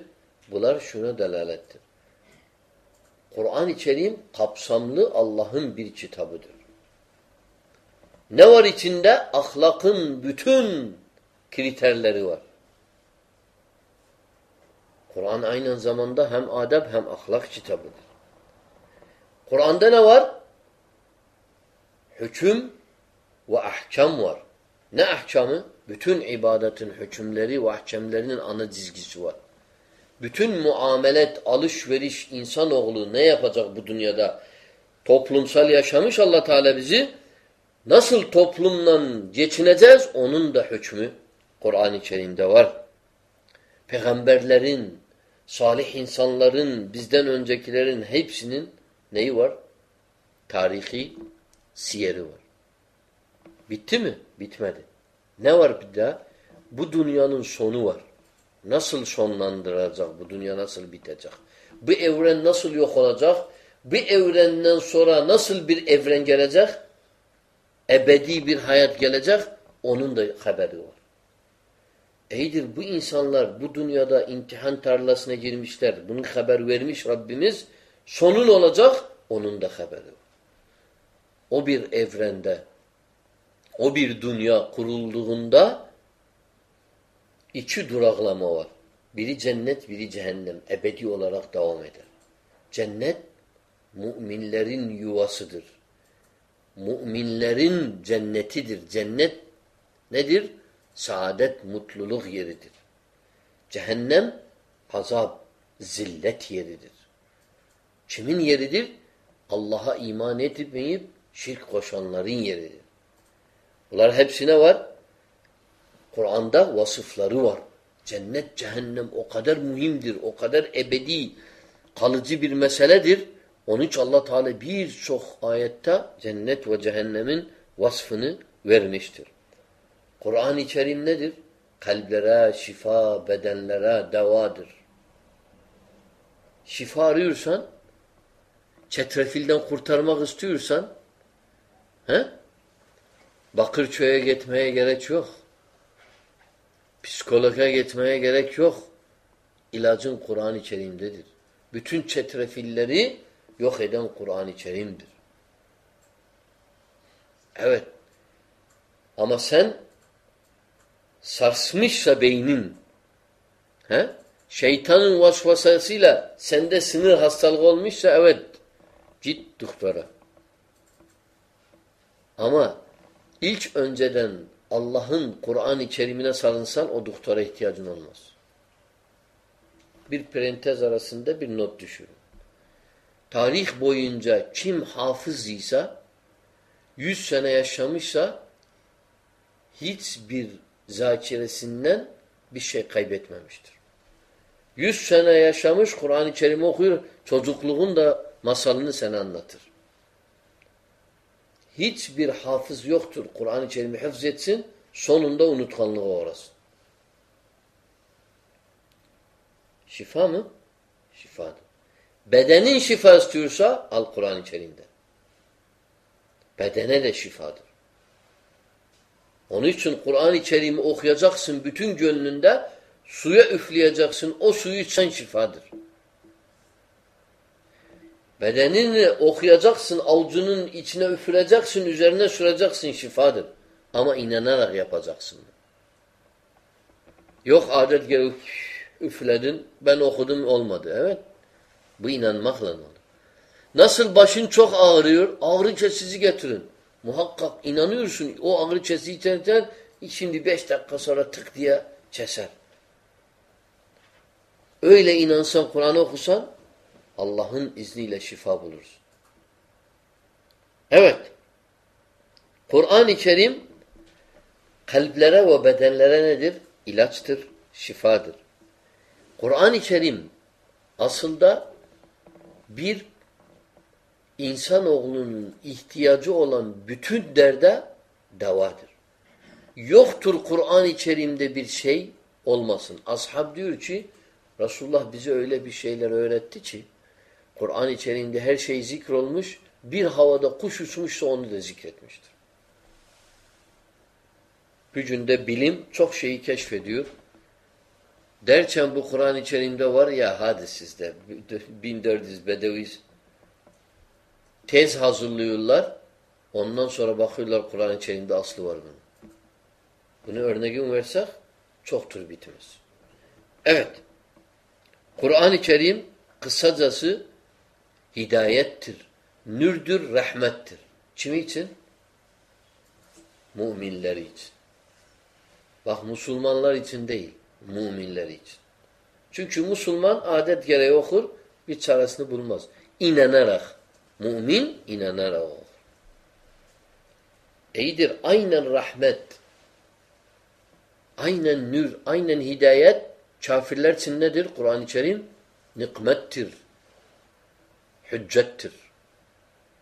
Bunlar şuna delalettir. Kur'an-ı Kerim kapsamlı Allah'ın bir kitabıdır. Ne var içinde? Ahlakın bütün kriterleri var. Kur'an aynı zamanda hem adab hem ahlak kitabıdır. Kur'an'da ne var? Hüküm ve ahkam var. Ne ahkamı? Bütün ibadetin hükümleri ve ahkamlerinin ana dizgisi var. Bütün muamelet, alışveriş, insanoğlu ne yapacak bu dünyada? Toplumsal yaşamış allah Teala bizi. Nasıl toplumla geçineceğiz? Onun da hükmü Kur'an-ı Kerim'de var. Peygamberlerin, salih insanların, bizden öncekilerin hepsinin neyi var? Tarihi siyeri var. Bitti mi? Bitmedi. Ne var bir daha? Bu dünyanın sonu var. Nasıl sonlandıracak? Bu dünya nasıl bitecek? Bu evren nasıl yok olacak? Bu evrenden sonra nasıl bir evren gelecek? Ebedi bir hayat gelecek. Onun da haberi var. İyidir bu insanlar bu dünyada imtihan tarlasına girmişler. Bunun haber vermiş Rabbimiz. Sonun olacak. Onun da haberi var. O bir evrende o bir dünya kurulduğunda iki duraklama var. Biri cennet, biri cehennem. Ebedi olarak devam eder. Cennet müminlerin yuvasıdır. Müminlerin cennetidir. Cennet nedir? Saadet, mutluluk yeridir. Cehennem azap, zillet yeridir. Kimin yeridir? Allah'a iman etmeyip şirk koşanların yeridir. Bunlar hepsine var. Kur'an'da vasıfları var. Cennet, cehennem o kadar mühimdir, o kadar ebedi, kalıcı bir meseledir. Onun için allah Teala birçok ayette cennet ve cehennemin vasfını vermiştir. Kur'an-ı Kerim nedir? Kalplere, şifa, bedenlere devadır. Şifa arıyorsan, çetrefilden kurtarmak istiyorsan, he? Bakırköy'e gitmeye gerek yok. Psikologa gitmeye gerek yok. İlacın Kur'an-ı Kerim'dedir. Bütün çetrefilleri yok eden Kur'an-ı Kerim'dir. Evet. Ama sen sarsmışsa beynin he? şeytanın vasvasasıyla sende sınır hastalığı olmuşsa evet git doktora. Ama ilk önceden Allah'ın Kur'an-ı Kerim'ine sarınsan o doktora ihtiyacın olmaz. Bir parantez arasında bir not düşürün. Tarih boyunca kim hafız ise yüz sene yaşamışsa hiçbir zakiresinden bir şey kaybetmemiştir. Yüz sene yaşamış Kur'an-ı Kerim okuyor. Çocukluğun da masalını sana anlatır. Hiçbir hafız yoktur Kur'an-ı Kerim'i hafız etsin sonunda unutkanlığa uğrasın. Şifa mı? Şifadır. Bedenin şifa istiyorsa al Kur'an-ı Kerim'de. Bedene de şifadır. Onun için Kur'an-ı Kerim'i okuyacaksın bütün gönlünde, suya üfleyeceksin, o suyu içsen şifadır. Bedenini okuyacaksın, avucunun içine üfüreceksin, üzerine süreceksin şifadır. Ama inanarak yapacaksın. Yok adet gelip üfledin, ben okudum olmadı. Evet, bu inanmakla olur. Nasıl başın çok ağrıyor, ağrı kesici getirin. Muhakkak inanıyorsun o ağrı kesici içerken şimdi beş dakika sonra tık diye keser. Öyle inansan, Kur'an okusan Allah'ın izniyle şifa bulursun. Evet. Kur'an-ı Kerim kalplere ve bedenlere nedir? İlaçtır, şifadır. Kur'an-ı Kerim aslında bir insanoğlunun ihtiyacı olan bütün derde devadır. Yoktur Kur'an-ı Kerim'de bir şey olmasın. Ashab diyor ki Resulullah bize öyle bir şeyler öğretti ki Kur'an-ı Kerim'de her şey zikrolmuş bir havada kuş uçmuşsa onu da zikretmiştir. Gücünde bilim çok şeyi keşfediyor. Derken bu Kur'an-ı Kerim'de var ya hadi sizde 1400 bedeviz tez hazırlıyorlar. Ondan sonra bakıyorlar Kur'an-ı Kerim'de aslı var bunun. Bunu örneğin versek çoktur bitmez. Evet. Kur'an-ı Kerim kısacası hidayettir, nürdür, rahmettir. Kimi için? Müminleri için. Bak Müslümanlar için değil, müminler için. Çünkü Müslüman adet gereği okur, bir çaresini bulmaz. İnanarak. Mümin inanarak olur. İyidir. Aynen rahmet. Aynen nür, aynen hidayet kafirler için nedir? Kur'an-ı Kerim nikmettir. Hüccettir.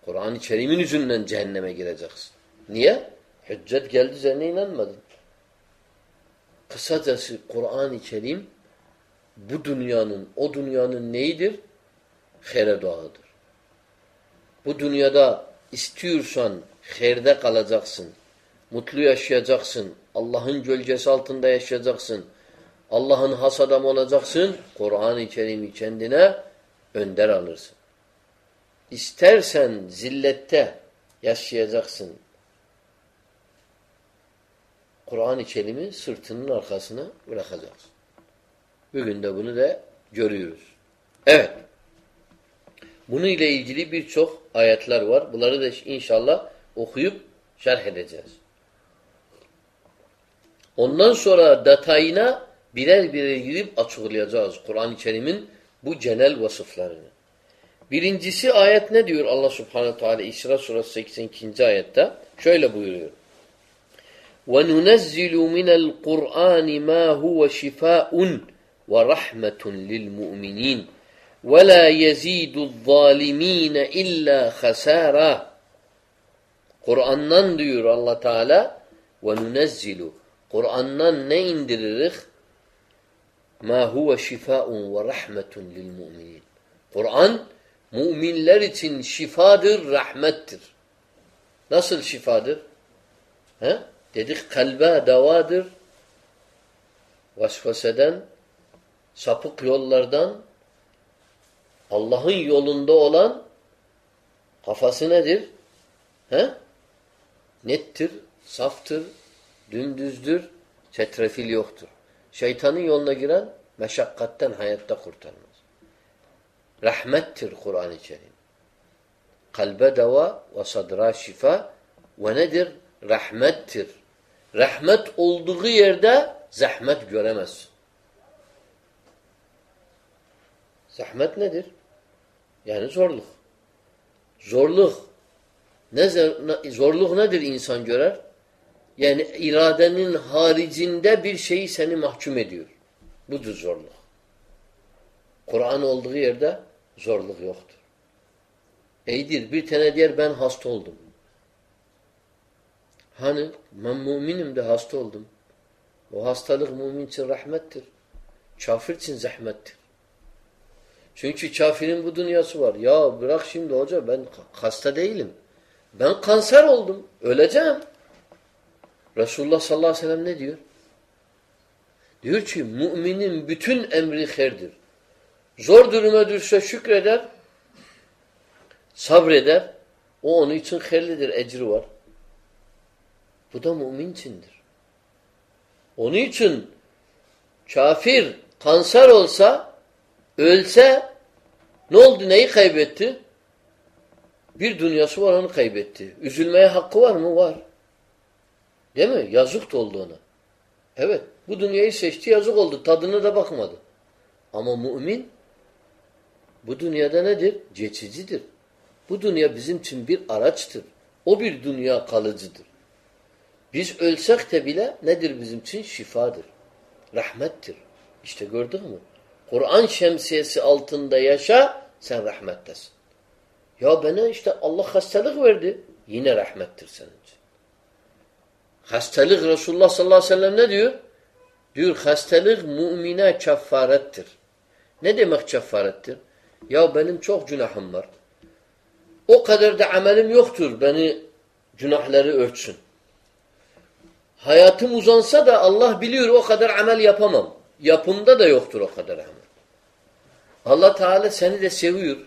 Kur'an-ı Kerim'in yüzünden cehenneme gireceksin. Niye? Hüccet geldi üzerine inanmadın. Kısacası Kur'an-ı Kerim bu dünyanın, o dünyanın neyidir? Hayre duadır. Bu dünyada istiyorsan herde kalacaksın. Mutlu yaşayacaksın. Allah'ın gölgesi altında yaşayacaksın. Allah'ın has adam olacaksın. Kur'an-ı Kerim'i kendine önder alırsın. İstersen zillette yaşayacaksın. Kur'an-ı Kerim'i sırtının arkasına bırakacaksın. Bugün de bunu da görüyoruz. Evet. Bunun ile ilgili birçok ayetler var. Bunları da inşallah okuyup şerh edeceğiz. Ondan sonra detayına birer birer girip açıklayacağız Kur'an-ı Kerim'in bu genel vasıflarını. Birincisi ayet ne diyor Allah subhanahu teala İsra surası 82. ayette? Şöyle buyuruyor. وَنُنَزِّلُ مِنَ الْقُرْآنِ مَا هُوَ شِفَاءٌ وَرَحْمَةٌ لِلْمُؤْمِنِينَ وَلَا يَزِيدُ الظَّالِم۪ينَ اِلَّا خَسَارًا Kur'an'dan diyor Allah Teala وَنُنَزِّلُ Kur'an'dan ne indiririz? مَا هُوَ شِفَاءٌ وَرَحْمَةٌ لِلْمُؤْمِنِينَ Kur'an müminler için şifadır, rahmettir. Nasıl şifadır? He? Dedik kalbe davadır. Vasvaseden, sapık yollardan, Allah'ın yolunda olan kafası nedir? He? Nettir, saftır, dümdüzdür, çetrefil yoktur. Şeytanın yoluna giren meşakkatten hayatta kurtarmaz. Rahmettir Kur'an-ı Kerim. Kalbe deva ve sadra şifa ve nedir? Rahmettir. Rahmet olduğu yerde zahmet göremezsin. Zahmet nedir? Yani zorluk. Zorluk. Ne zorluk nedir insan görer? Yani iradenin haricinde bir şeyi seni mahkum ediyor. Budur zorluk. Kur'an olduğu yerde zorluk yoktur. Eydir bir tane diğer ben hasta oldum. Hani ben müminim de hasta oldum. O hastalık mümin için rahmettir. Kafir için zahmettir. Çünkü kafirin bu dünyası var. Ya bırak şimdi hoca ben hasta değilim. Ben kanser oldum. Öleceğim. Resulullah sallallahu aleyhi ve sellem ne diyor? Diyor ki müminin bütün emri herdir. Zor duruma düşse şükreder, sabreder. O onun için hayırlıdır, ecri var. Bu da mümin içindir. Onun için kafir kanser olsa, ölse ne oldu? Neyi kaybetti? Bir dünyası var onu kaybetti. Üzülmeye hakkı var mı? Var. Değil mi? Yazık oldu ona. Evet. Bu dünyayı seçti yazık oldu. Tadına da bakmadı. Ama mümin bu dünyada nedir? Geçicidir. Bu dünya bizim için bir araçtır. O bir dünya kalıcıdır. Biz ölsek de bile nedir bizim için? Şifadır. Rahmettir. İşte gördün mü? Kur'an şemsiyesi altında yaşa, sen rahmettesin. Ya bana işte Allah hastalık verdi. Yine rahmettir senin için. Hastalık Resulullah sallallahu aleyhi ve sellem ne diyor? Diyor hastalık mümine keffarettir. Ne demek keffarettir? Ya benim çok günahım var. O kadar da amelim yoktur beni günahları örtsün. Hayatım uzansa da Allah biliyor o kadar amel yapamam. Yapımda da yoktur o kadar amel. Allah Teala seni de seviyor.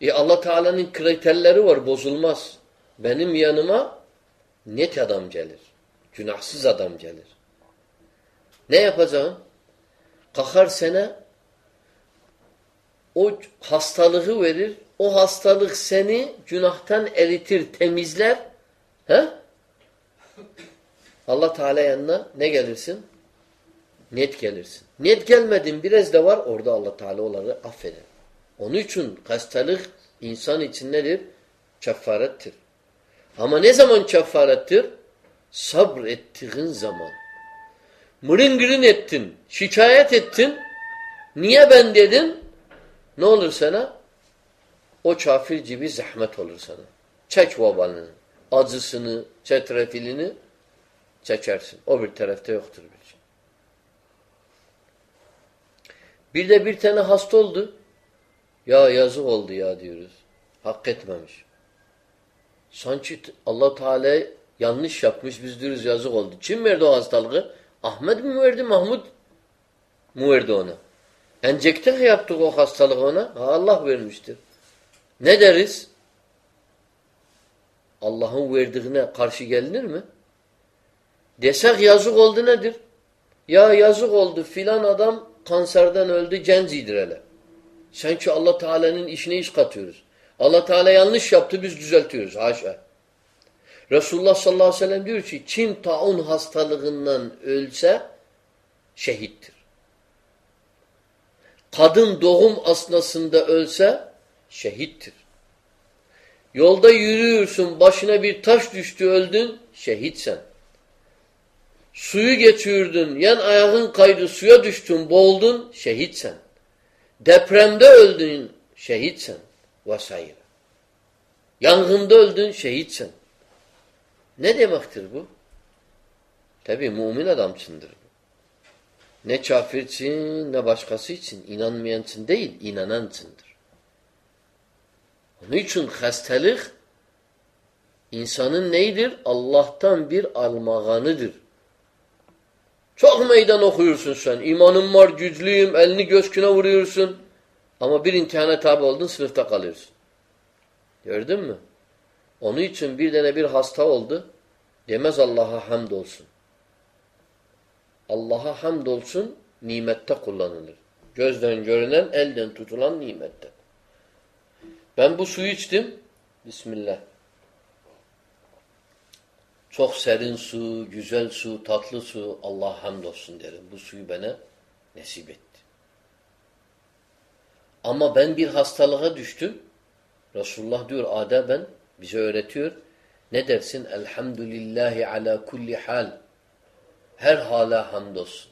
E Allah Teala'nın kriterleri var bozulmaz. Benim yanıma net adam gelir. Günahsız adam gelir. Ne yapacağım? Kalkar sene o hastalığı verir. O hastalık seni günahtan eritir, temizler. He? Allah Teala yanına ne gelirsin? Net gelirsin. Net gelmedin biraz da var orada Allah Teala onları affeder. Onun için hastalık insan için nedir? Keffarettir. Ama ne zaman keffarettir? Sabr ettiğin zaman. Mırın gırın ettin, şikayet ettin. Niye ben dedin? Ne olur sana? O kafir gibi zahmet olur sana. Çek vabalını, acısını, çetrefilini çekersin. O bir tarafta yoktur bir şey. Bir de bir tane hasta oldu. Ya yazık oldu ya diyoruz. Hak etmemiş. Sanki allah Teala yanlış yapmış biz diyoruz yazık oldu. Kim verdi o hastalığı? Ahmet mi verdi Mahmud mu verdi ona? Enjekte yaptık o hastalığı ona. Ha, Allah vermiştir. Ne deriz? Allah'ın verdiğine karşı gelinir mi? Desek yazık oldu nedir? Ya yazık oldu filan adam kanserden öldü gencidir hele. Sanki Allah Teala'nın işine iş katıyoruz. Allah Teala yanlış yaptı biz düzeltiyoruz. Haşa. Resulullah sallallahu aleyhi ve sellem diyor ki kim taun hastalığından ölse şehittir. Kadın doğum asnasında ölse şehittir. Yolda yürüyorsun başına bir taş düştü öldün şehitsen. Suyu geçirdin, yan ayağın kaydı, suya düştün, boğuldun, şehitsen. Depremde öldün, şehitsen. Vesaire. Yangında öldün, şehitsen. Ne demektir bu? Tabi mümin adamsındır Ne kafirsin ne başkası için. inanmayansın değil, inanansındır. Onun için hastalık insanın neydir? Allah'tan bir almağanıdır. Çok meydan okuyorsun sen. İmanım var, güçlüyüm, elini göğsüne vuruyorsun. Ama bir imtihana tabi oldun, sınıfta kalıyorsun. Gördün mü? Onun için bir tane bir hasta oldu. Demez Allah'a hamd olsun. Allah'a hamd olsun nimette kullanılır. Gözden görünen, elden tutulan nimette. Ben bu suyu içtim. Bismillah. Çok serin su, güzel su, tatlı su. Allah hamdolsun derim. Bu suyu bana nasip etti. Ama ben bir hastalığa düştüm. Resulullah diyor Adem ben bize öğretiyor. Ne dersin? Elhamdülillahi ala kulli hal. Her hala hamdolsun.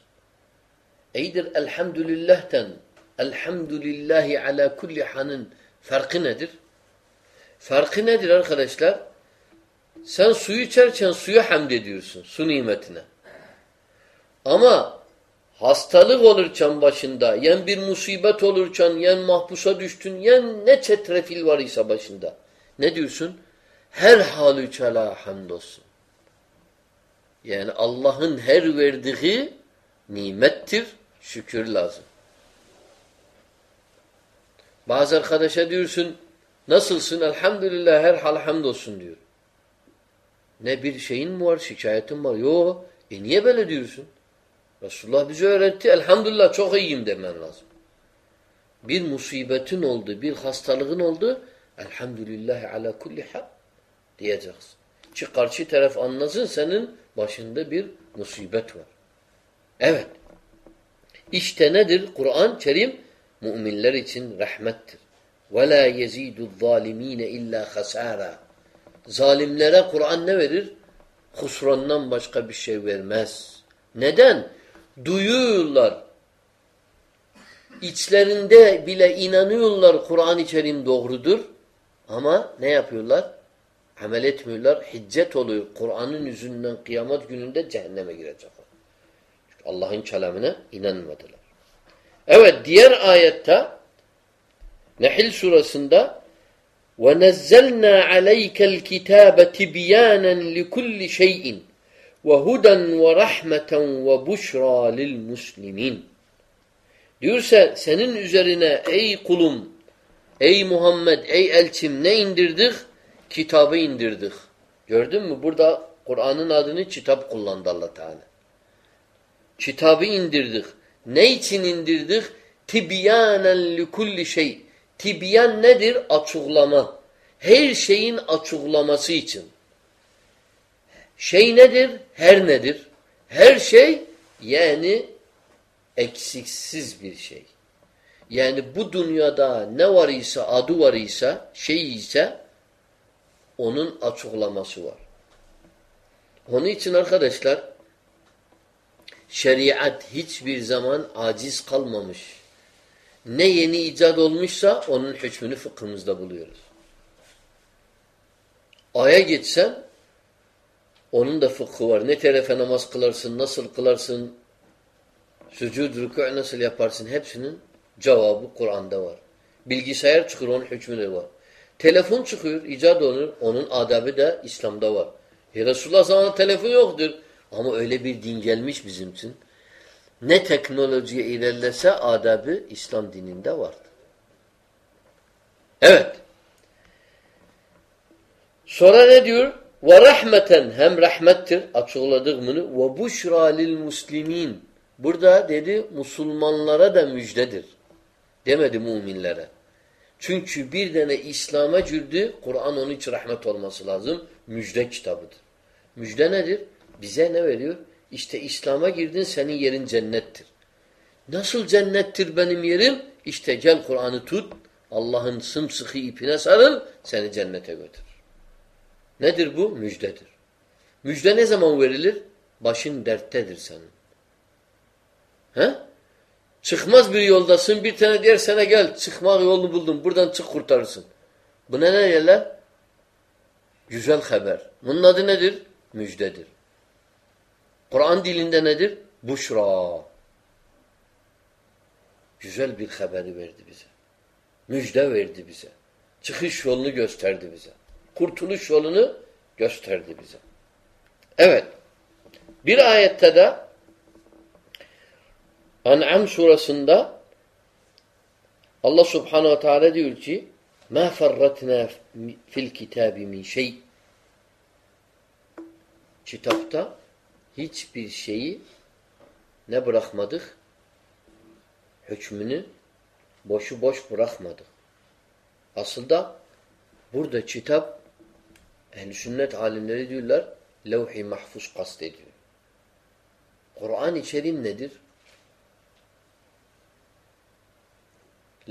Eydir elhamdülillah'ten elhamdülillahi ala kulli hanın farkı nedir? Farkı nedir arkadaşlar? Sen suyu içerken suya hamd ediyorsun. Su nimetine. Ama hastalık olurken başında, yen bir musibet olurken, yen mahpusa düştün, yen ne çetrefil var ise başında. Ne diyorsun? Her halü çala hamdolsun. Yani Allah'ın her verdiği nimettir, şükür lazım. Bazı arkadaşa diyorsun, nasılsın? Elhamdülillah her hal hamdolsun diyor. Ne bir şeyin mi var, şikayetin var? Yok. E niye böyle diyorsun? Resulullah bize öğretti. Elhamdülillah çok iyiyim demen lazım. Bir musibetin oldu, bir hastalığın oldu. Elhamdülillah ala kulli hal diyeceksin. Ki karşı taraf anlasın senin başında bir musibet var. Evet. İşte nedir? Kur'an-ı Kerim müminler için rahmettir. وَلَا يَزِيدُ الظَّالِم۪ينَ اِلَّا خَسَارًا Zalimlere Kur'an ne verir? Husrandan başka bir şey vermez. Neden? Duyuyorlar. İçlerinde bile inanıyorlar Kur'an-ı Kerim doğrudur. Ama ne yapıyorlar? Amel etmiyorlar. Hiccet oluyor. Kur'an'ın yüzünden kıyamet gününde cehenneme girecekler. Çünkü Allah'ın kelamına inanmadılar. Evet diğer ayette Nehil surasında وَنَزَّلْنَا عَلَيْكَ الْكِتَابَ تِبْيَانًا لِكُلِّ شَيْءٍ وَهُدًا وَرَحْمَةً وَبُشْرَى لِلْمُسْلِمِينَ Diyorsa senin üzerine ey kulum, ey Muhammed, ey elçim ne indirdik? Kitabı indirdik. Gördün mü? Burada Kur'an'ın adını kitap kullandı allah Teala. Kitabı indirdik. Ne için indirdik? Tibyanen likulli şey. Tibyan nedir? Açıklama. Her şeyin açıklaması için. Şey nedir? Her nedir? Her şey yani eksiksiz bir şey. Yani bu dünyada ne var ise, adı var ise, şey ise onun açıklaması var. Onun için arkadaşlar şeriat hiçbir zaman aciz kalmamış. Ne yeni icat olmuşsa onun hükmünü fıkhımızda buluyoruz. Aya geçsen onun da fıkhı var. Ne tarafa namaz kılarsın, nasıl kılarsın, sücud, rükû nasıl yaparsın hepsinin cevabı Kur'an'da var. Bilgisayar çıkıyor onun hükmü var. Telefon çıkıyor, icat olur. Onun adabı da İslam'da var. E Resulullah zamanında telefon yoktur. Ama öyle bir din gelmiş bizim için. Ne teknolojiye ilerlese adabı İslam dininde vardır. Evet. Sonra ne diyor? Ve rahmeten hem rahmettir açıkladık bunu ve buşra lil muslimin. Burada dedi Müslümanlara da müjdedir. Demedi müminlere. Çünkü bir tane İslam'a girdi, Kur'an onun için rahmet olması lazım. Müjde kitabıdır. Müjde nedir? Bize ne veriyor? İşte İslam'a girdin senin yerin cennettir. Nasıl cennettir benim yerim? İşte gel Kur'an'ı tut, Allah'ın sımsıkı ipine sarıl, seni cennete götür. Nedir bu? Müjdedir. Müjde ne zaman verilir? başın derttedir senin. He? Çıkmaz bir yoldasın. Bir tane diğer sana gel. Çıkma yolunu buldum. Buradan çık kurtarırsın. Bu ne yerler? Güzel haber. Bunun adı nedir? Müjdedir. Kur'an dilinde nedir? Buşra. Güzel bir haberi verdi bize. Müjde verdi bize. Çıkış yolunu gösterdi bize. Kurtuluş yolunu gösterdi bize. Evet. Bir ayette de An'am surasında Allah subhanehu ve teala diyor ki مَا فَرَّتْنَا fil kitabi min şey Kitapta hiçbir şeyi ne bırakmadık? Hükmünü boşu boş bırakmadık. Aslında burada kitap ehl sünnet alimleri diyorlar levh-i mahfuz kastediyor. Kur'an-ı Kerim nedir?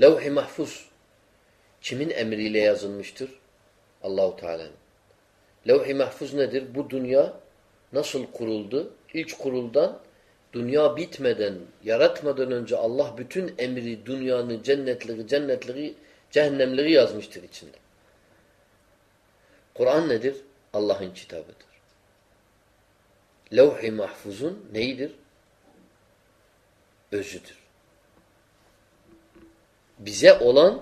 Levh-i mahfuz kimin emriyle yazılmıştır? Allahu Teala'nın. Levh-i mahfuz nedir? Bu dünya nasıl kuruldu? İlk kuruldan dünya bitmeden, yaratmadan önce Allah bütün emri, dünyanın cennetliği, cennetliği, cehennemliği yazmıştır içinde. Kur'an nedir? Allah'ın kitabıdır. Levh-i mahfuzun neyidir? Özüdür. Bize olan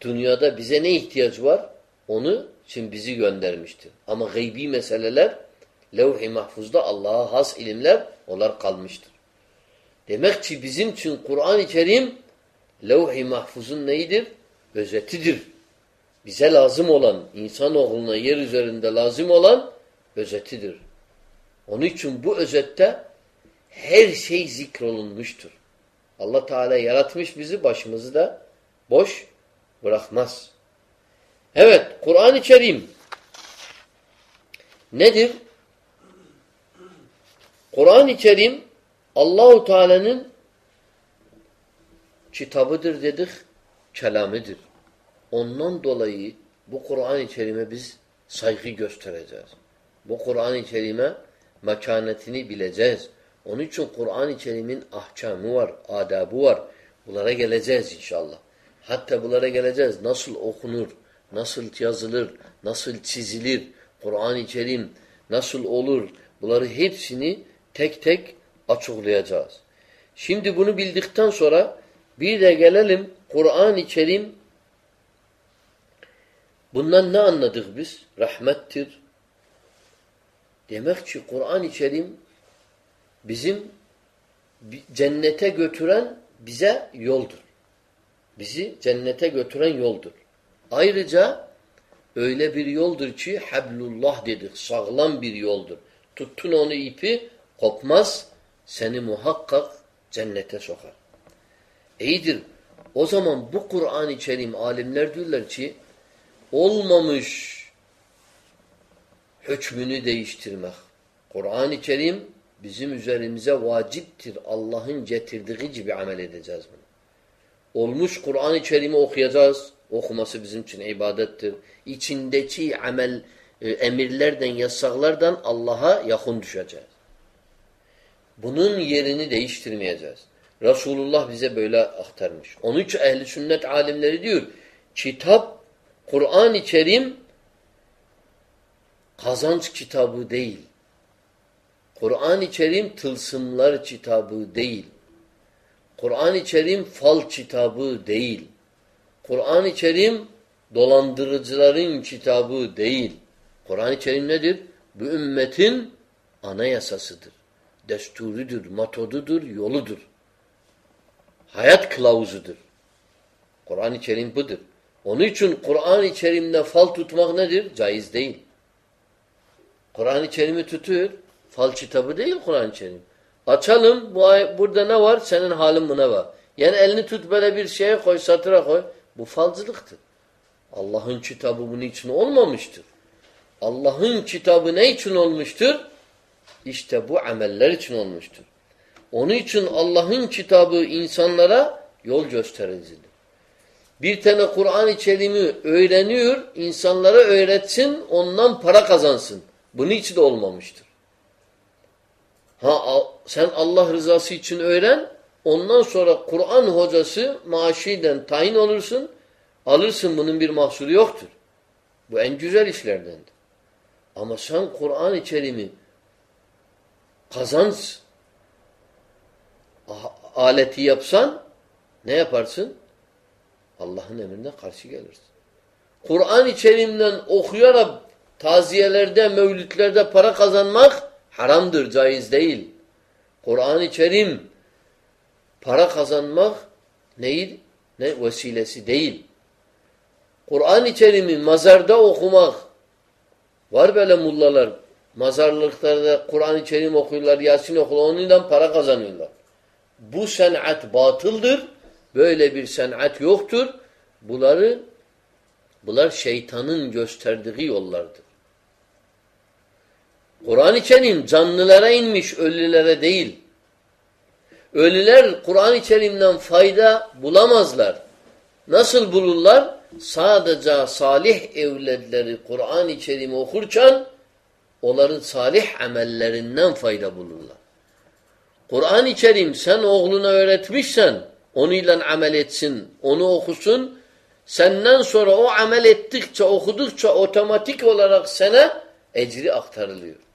dünyada bize ne ihtiyaç var? Onu için bizi göndermiştir. Ama gaybi meseleler levh-i mahfuzda Allah'a has ilimler onlar kalmıştır. Demek ki bizim için Kur'an-ı Kerim levh-i mahfuzun neyidir? Özetidir. Bize lazım olan, insanoğluna yer üzerinde lazım olan özetidir. Onun için bu özette her şey zikrolunmuştur. Allah Teala yaratmış bizi, başımızı da boş bırakmaz. Evet, Kur'an-ı Kerim nedir? Kur'an-ı Kerim Allahu Teala'nın kitabıdır dedik, kelamıdır. Ondan dolayı bu Kur'an-ı Kerim'e biz saygı göstereceğiz. Bu Kur'an-ı Kerim'e mekanetini bileceğiz. Onun için Kur'an-ı Kerim'in ahkamı var, adabı var. Bunlara geleceğiz inşallah. Hatta bunlara geleceğiz. Nasıl okunur, nasıl yazılır, nasıl çizilir, Kur'an-ı Kerim nasıl olur, bunları hepsini tek tek açıklayacağız. Şimdi bunu bildikten sonra bir de gelelim Kur'an-ı Kerim bundan ne anladık biz? Rahmettir. Demek ki Kur'an-ı Kerim bizim cennete götüren bize yoldur. Bizi cennete götüren yoldur. Ayrıca öyle bir yoldur ki hablullah dedik. Sağlam bir yoldur. Tuttun onu ipi kopmaz. Seni muhakkak cennete sokar. İyidir. O zaman bu Kur'an-ı Kerim alimler diyorlar ki olmamış hükmünü değiştirmek. Kur'an-ı Kerim bizim üzerimize vaciptir. Allah'ın getirdiği gibi amel edeceğiz bunu. Olmuş Kur'an-ı Kerim'i okuyacağız. Okuması bizim için ibadettir. İçindeki amel, e, emirlerden, yasaklardan Allah'a yakın düşeceğiz. Bunun yerini değiştirmeyeceğiz. Resulullah bize böyle aktarmış. Onun için ehli sünnet alimleri diyor, kitap, Kur'an-ı Kerim kazanç kitabı değil. Kur'an-ı Kerim tılsımlar kitabı değil. Kur'an-ı Kerim fal kitabı değil. Kur'an-ı Kerim dolandırıcıların kitabı değil. Kur'an-ı Kerim nedir? Bu ümmetin anayasasıdır. Desturudur, matodudur, yoludur. Hayat kılavuzudur. Kur'an-ı Kerim budur. Onun için Kur'an-ı Kerim'de fal tutmak nedir? Caiz değil. Kur'an-ı Kerim'i tutuyor. Fal kitabı değil Kur'an-ı Kerim. Açalım. Bu ay, burada ne var? Senin halin buna var. Yani elini tut böyle bir şeye koy, satıra koy. Bu falcılıktır. Allah'ın kitabı bunun için olmamıştır. Allah'ın kitabı ne için olmuştur? İşte bu ameller için olmuştur. Onun için Allah'ın kitabı insanlara yol göstericidir. Bir tane Kur'an-ı Kerim'i öğreniyor, insanlara öğretsin, ondan para kazansın. Bunun için de olmamıştır. Ha sen Allah rızası için öğren. Ondan sonra Kur'an hocası maaşiden tayin olursun. Alırsın bunun bir mahsuru yoktur. Bu en güzel işlerdendir. Ama sen Kur'an-ı Kerim'i kazanç a- aleti yapsan ne yaparsın? Allah'ın emrine karşı gelirsin. Kur'an-ı okuyarak taziyelerde, mevlütlerde para kazanmak haramdır, caiz değil. Kur'an-ı Kerim para kazanmak neydi? Ne vesilesi değil. Kur'an-ı Kerim'i mazarda okumak var böyle mullalar. Mazarlıklarda Kur'an-ı Kerim okuyorlar, Yasin okuyorlar, onunla para kazanıyorlar. Bu senat batıldır. Böyle bir senat yoktur. Bunları bunlar şeytanın gösterdiği yollardır. Kur'an-ı Kerim canlılara inmiş, ölülere değil. Ölüler Kur'an-ı Kerim'den fayda bulamazlar. Nasıl bulurlar? Sadece salih evledleri Kur'an-ı Kerim okurken onların salih amellerinden fayda bulurlar. Kur'an-ı Kerim sen oğluna öğretmişsen onunla amel etsin, onu okusun. Senden sonra o amel ettikçe, okudukça otomatik olarak sana ecri aktarılıyor.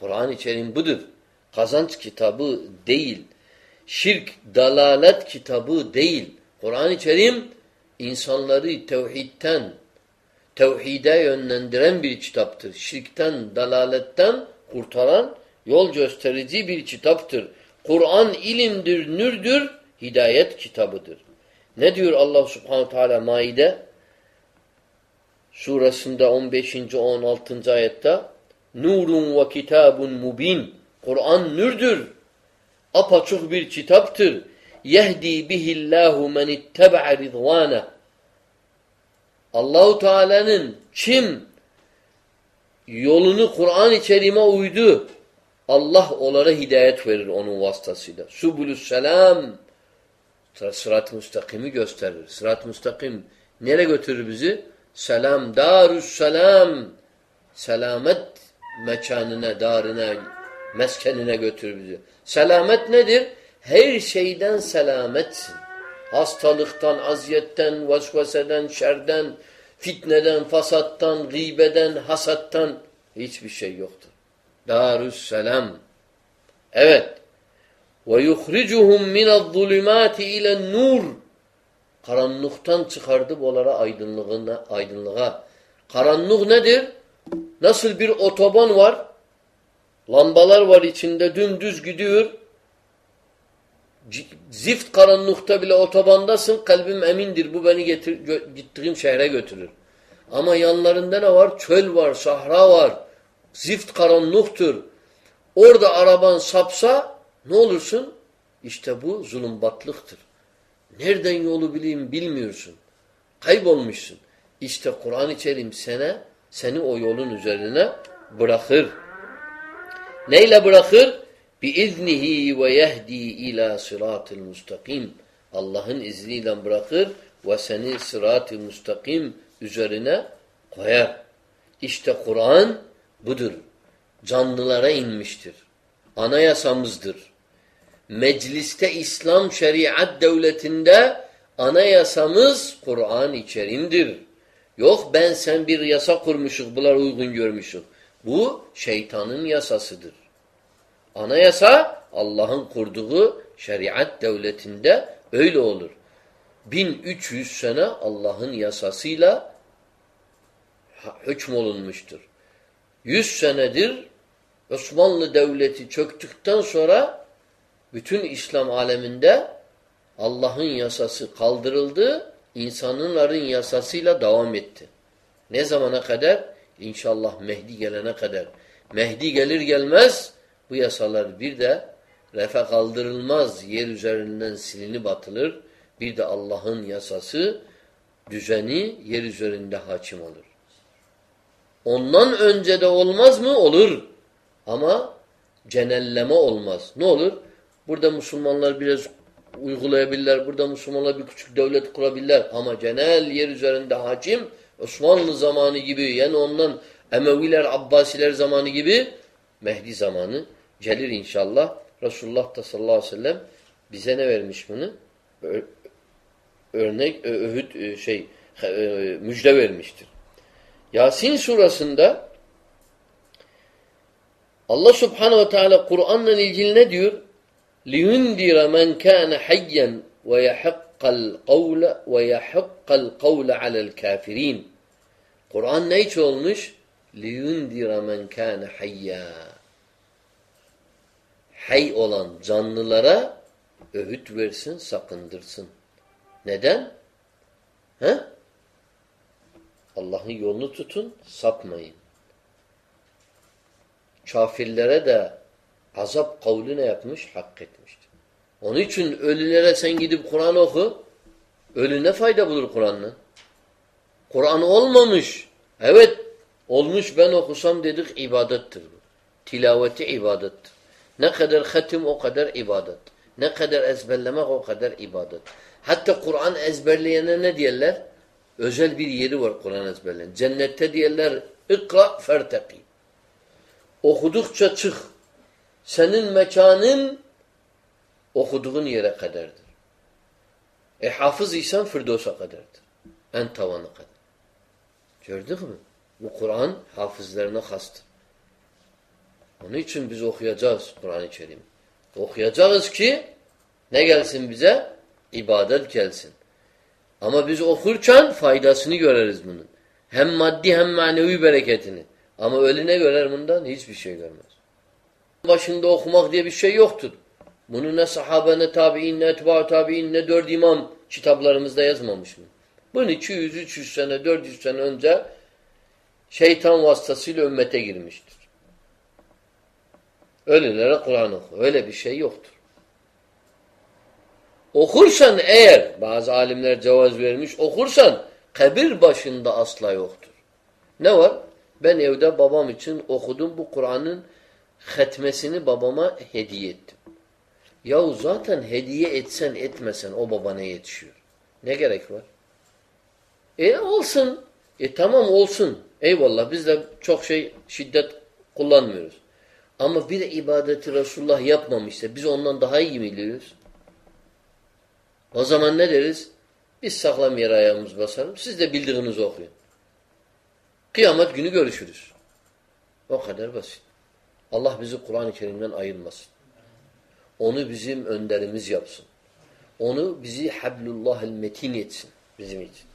Kur'an-ı Kerim budur. Kazanç kitabı değil. Şirk, dalalet kitabı değil. Kur'an-ı Kerim insanları tevhidten, tevhide yönlendiren bir kitaptır. Şirkten, dalaletten kurtaran, yol gösterici bir kitaptır. Kur'an ilimdir, nürdür, hidayet kitabıdır. Ne diyor Allah subhanahu teala Maide? Suresinde 15. 16. ayette Nurun ve kitabun mubin Kur'an nürdür. Apaçık bir kitaptır. Yehdi bihillahu men itteba'a ridvana Allahu Teala'nın kim yolunu Kur'an-ı Kerim'e uydu Allah onlara hidayet verir onun vasıtasıyla. Subulus selam sırat-ı müstakimi gösterir. Sırat-ı müstakim nereye götürür bizi? Selam, darus selam. Selamet mekanına, darına, meskenine götürür bizi. Selamet nedir? Her şeyden selametsin. Hastalıktan, aziyetten, vasvaseden, şerden, fitneden, fasattan, gıybeden, hasattan hiçbir şey yoktur. Darüsselam. Evet. Ve yukhricuhum minez-zulumati ilen-nur. Karanlıktan çıkardıp onlara aydınlığına, aydınlığa. Karanlık nedir? Nasıl bir otoban var? Lambalar var içinde dümdüz gidiyor. Zift karanlıkta bile otobandasın. Kalbim emindir. Bu beni getir, gittiğim şehre götürür. Ama yanlarında ne var? Çöl var, sahra var. Zift karanlıktır. Orada araban sapsa ne olursun? İşte bu zulümbatlıktır. Nereden yolu bileyim bilmiyorsun. Kaybolmuşsun. İşte Kur'an-ı Kerim sana, seni o yolun üzerine bırakır. Neyle bırakır? biiznihi ve yehdi ila sıratil mustakim. Allah'ın izniyle bırakır ve seni sırat-ı mustakim üzerine koyar. İşte Kur'an budur. Canlılara inmiştir. Anayasamızdır. Mecliste İslam şeriat devletinde anayasamız Kur'an-ı Kerim'dir. Yok ben sen bir yasa kurmuşuk, bunlar uygun görmüşük. Bu şeytanın yasasıdır. Anayasa Allah'ın kurduğu şeriat devletinde öyle olur. 1300 sene Allah'ın yasasıyla hükmolunmuştur. 100 senedir Osmanlı Devleti çöktükten sonra bütün İslam aleminde Allah'ın yasası kaldırıldı, insanların yasasıyla devam etti. Ne zamana kadar? İnşallah Mehdi gelene kadar. Mehdi gelir gelmez bu yasalar bir de refe kaldırılmaz, yer üzerinden silinip atılır. Bir de Allah'ın yasası, düzeni yer üzerinde hakim olur. Ondan önce de olmaz mı? Olur. Ama cenelleme olmaz. Ne olur? Burada Müslümanlar biraz uygulayabilirler. Burada Müslümanlar bir küçük devlet kurabilirler. Ama genel yer üzerinde hakim Osmanlı zamanı gibi yani ondan Emeviler, Abbasiler zamanı gibi Mehdi zamanı gelir inşallah. Resulullah da sallallahu aleyhi ve sellem bize ne vermiş bunu? Örnek, öğüt, ö, şey, e, müjde vermiştir. Yasin surasında Allah subhanehu ve teala Kur'an'la ilgili ne diyor? لِيُنْدِرَ مَنْ كَانَ حَيًّا وَيَحَقَّ الْقَوْلَ وَيَحَقَّ الْقَوْلَ عَلَى الْكَافِرِينَ Kur'an ne için olmuş? لِيُنْدِرَ مَنْ كَانَ حَيًّا Hay olan canlılara öğüt versin, sakındırsın. Neden? He? Allah'ın yolunu tutun, sapmayın. Kafirlere de azap kavli ne yapmış? Hak etmiştir. Onun için ölülere sen gidip Kur'an oku, ölüne fayda bulur Kur'an'la. Kur'an olmamış. Evet, olmuş ben okusam dedik ibadettir bu. Tilaveti ibadettir. Ne kadar hatim o kadar ibadet. Ne kadar ezberlemek o kadar ibadet. Hatta Kur'an ezberleyene ne diyorlar? Özel bir yeri var Kur'an ezberleyen. Cennette diyorlar ikra ferteki. Okudukça çık. Senin mekanın okuduğun yere kadardır. E hafız isen Firdos'a kadardır. En tavanı kadar. Gördük mü? Bu Kur'an hafızlarına hastır. Onun için biz okuyacağız Kur'an-ı Kerim. Okuyacağız ki ne gelsin bize? İbadet gelsin. Ama biz okurken faydasını göreriz bunun. Hem maddi hem manevi bereketini. Ama ölüne görer bundan hiçbir şey görmez. Başında okumak diye bir şey yoktur. Bunu ne sahabe ne tabi'in ne etba tabi'in ne dört imam kitaplarımızda yazmamış mı? Bunu 200-300 sene 400 sene önce şeytan vasıtasıyla ümmete girmiştir. Ölülere Kur'an oku. Öyle bir şey yoktur. Okursan eğer, bazı alimler cevaz vermiş, okursan kabir başında asla yoktur. Ne var? Ben evde babam için okudum bu Kur'an'ın hatmesini babama hediye ettim. Yahu zaten hediye etsen etmesen o babana yetişiyor. Ne gerek var? E olsun. E tamam olsun. Eyvallah biz de çok şey şiddet kullanmıyoruz. Ama bir ibadeti Resulullah yapmamışsa biz ondan daha iyi biliyoruz? O zaman ne deriz? Biz saklam yere ayağımız basarım. Siz de bildiğinizi okuyun. Kıyamet günü görüşürüz. O kadar basit. Allah bizi Kur'an-ı Kerim'den ayırmasın. Onu bizim önderimiz yapsın. Onu bizi hablullahel metin etsin bizim için.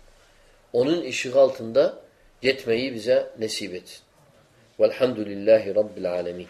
Onun ışığı altında yetmeyi bize nasip etsin. Velhamdülillahi Rabbil alemin.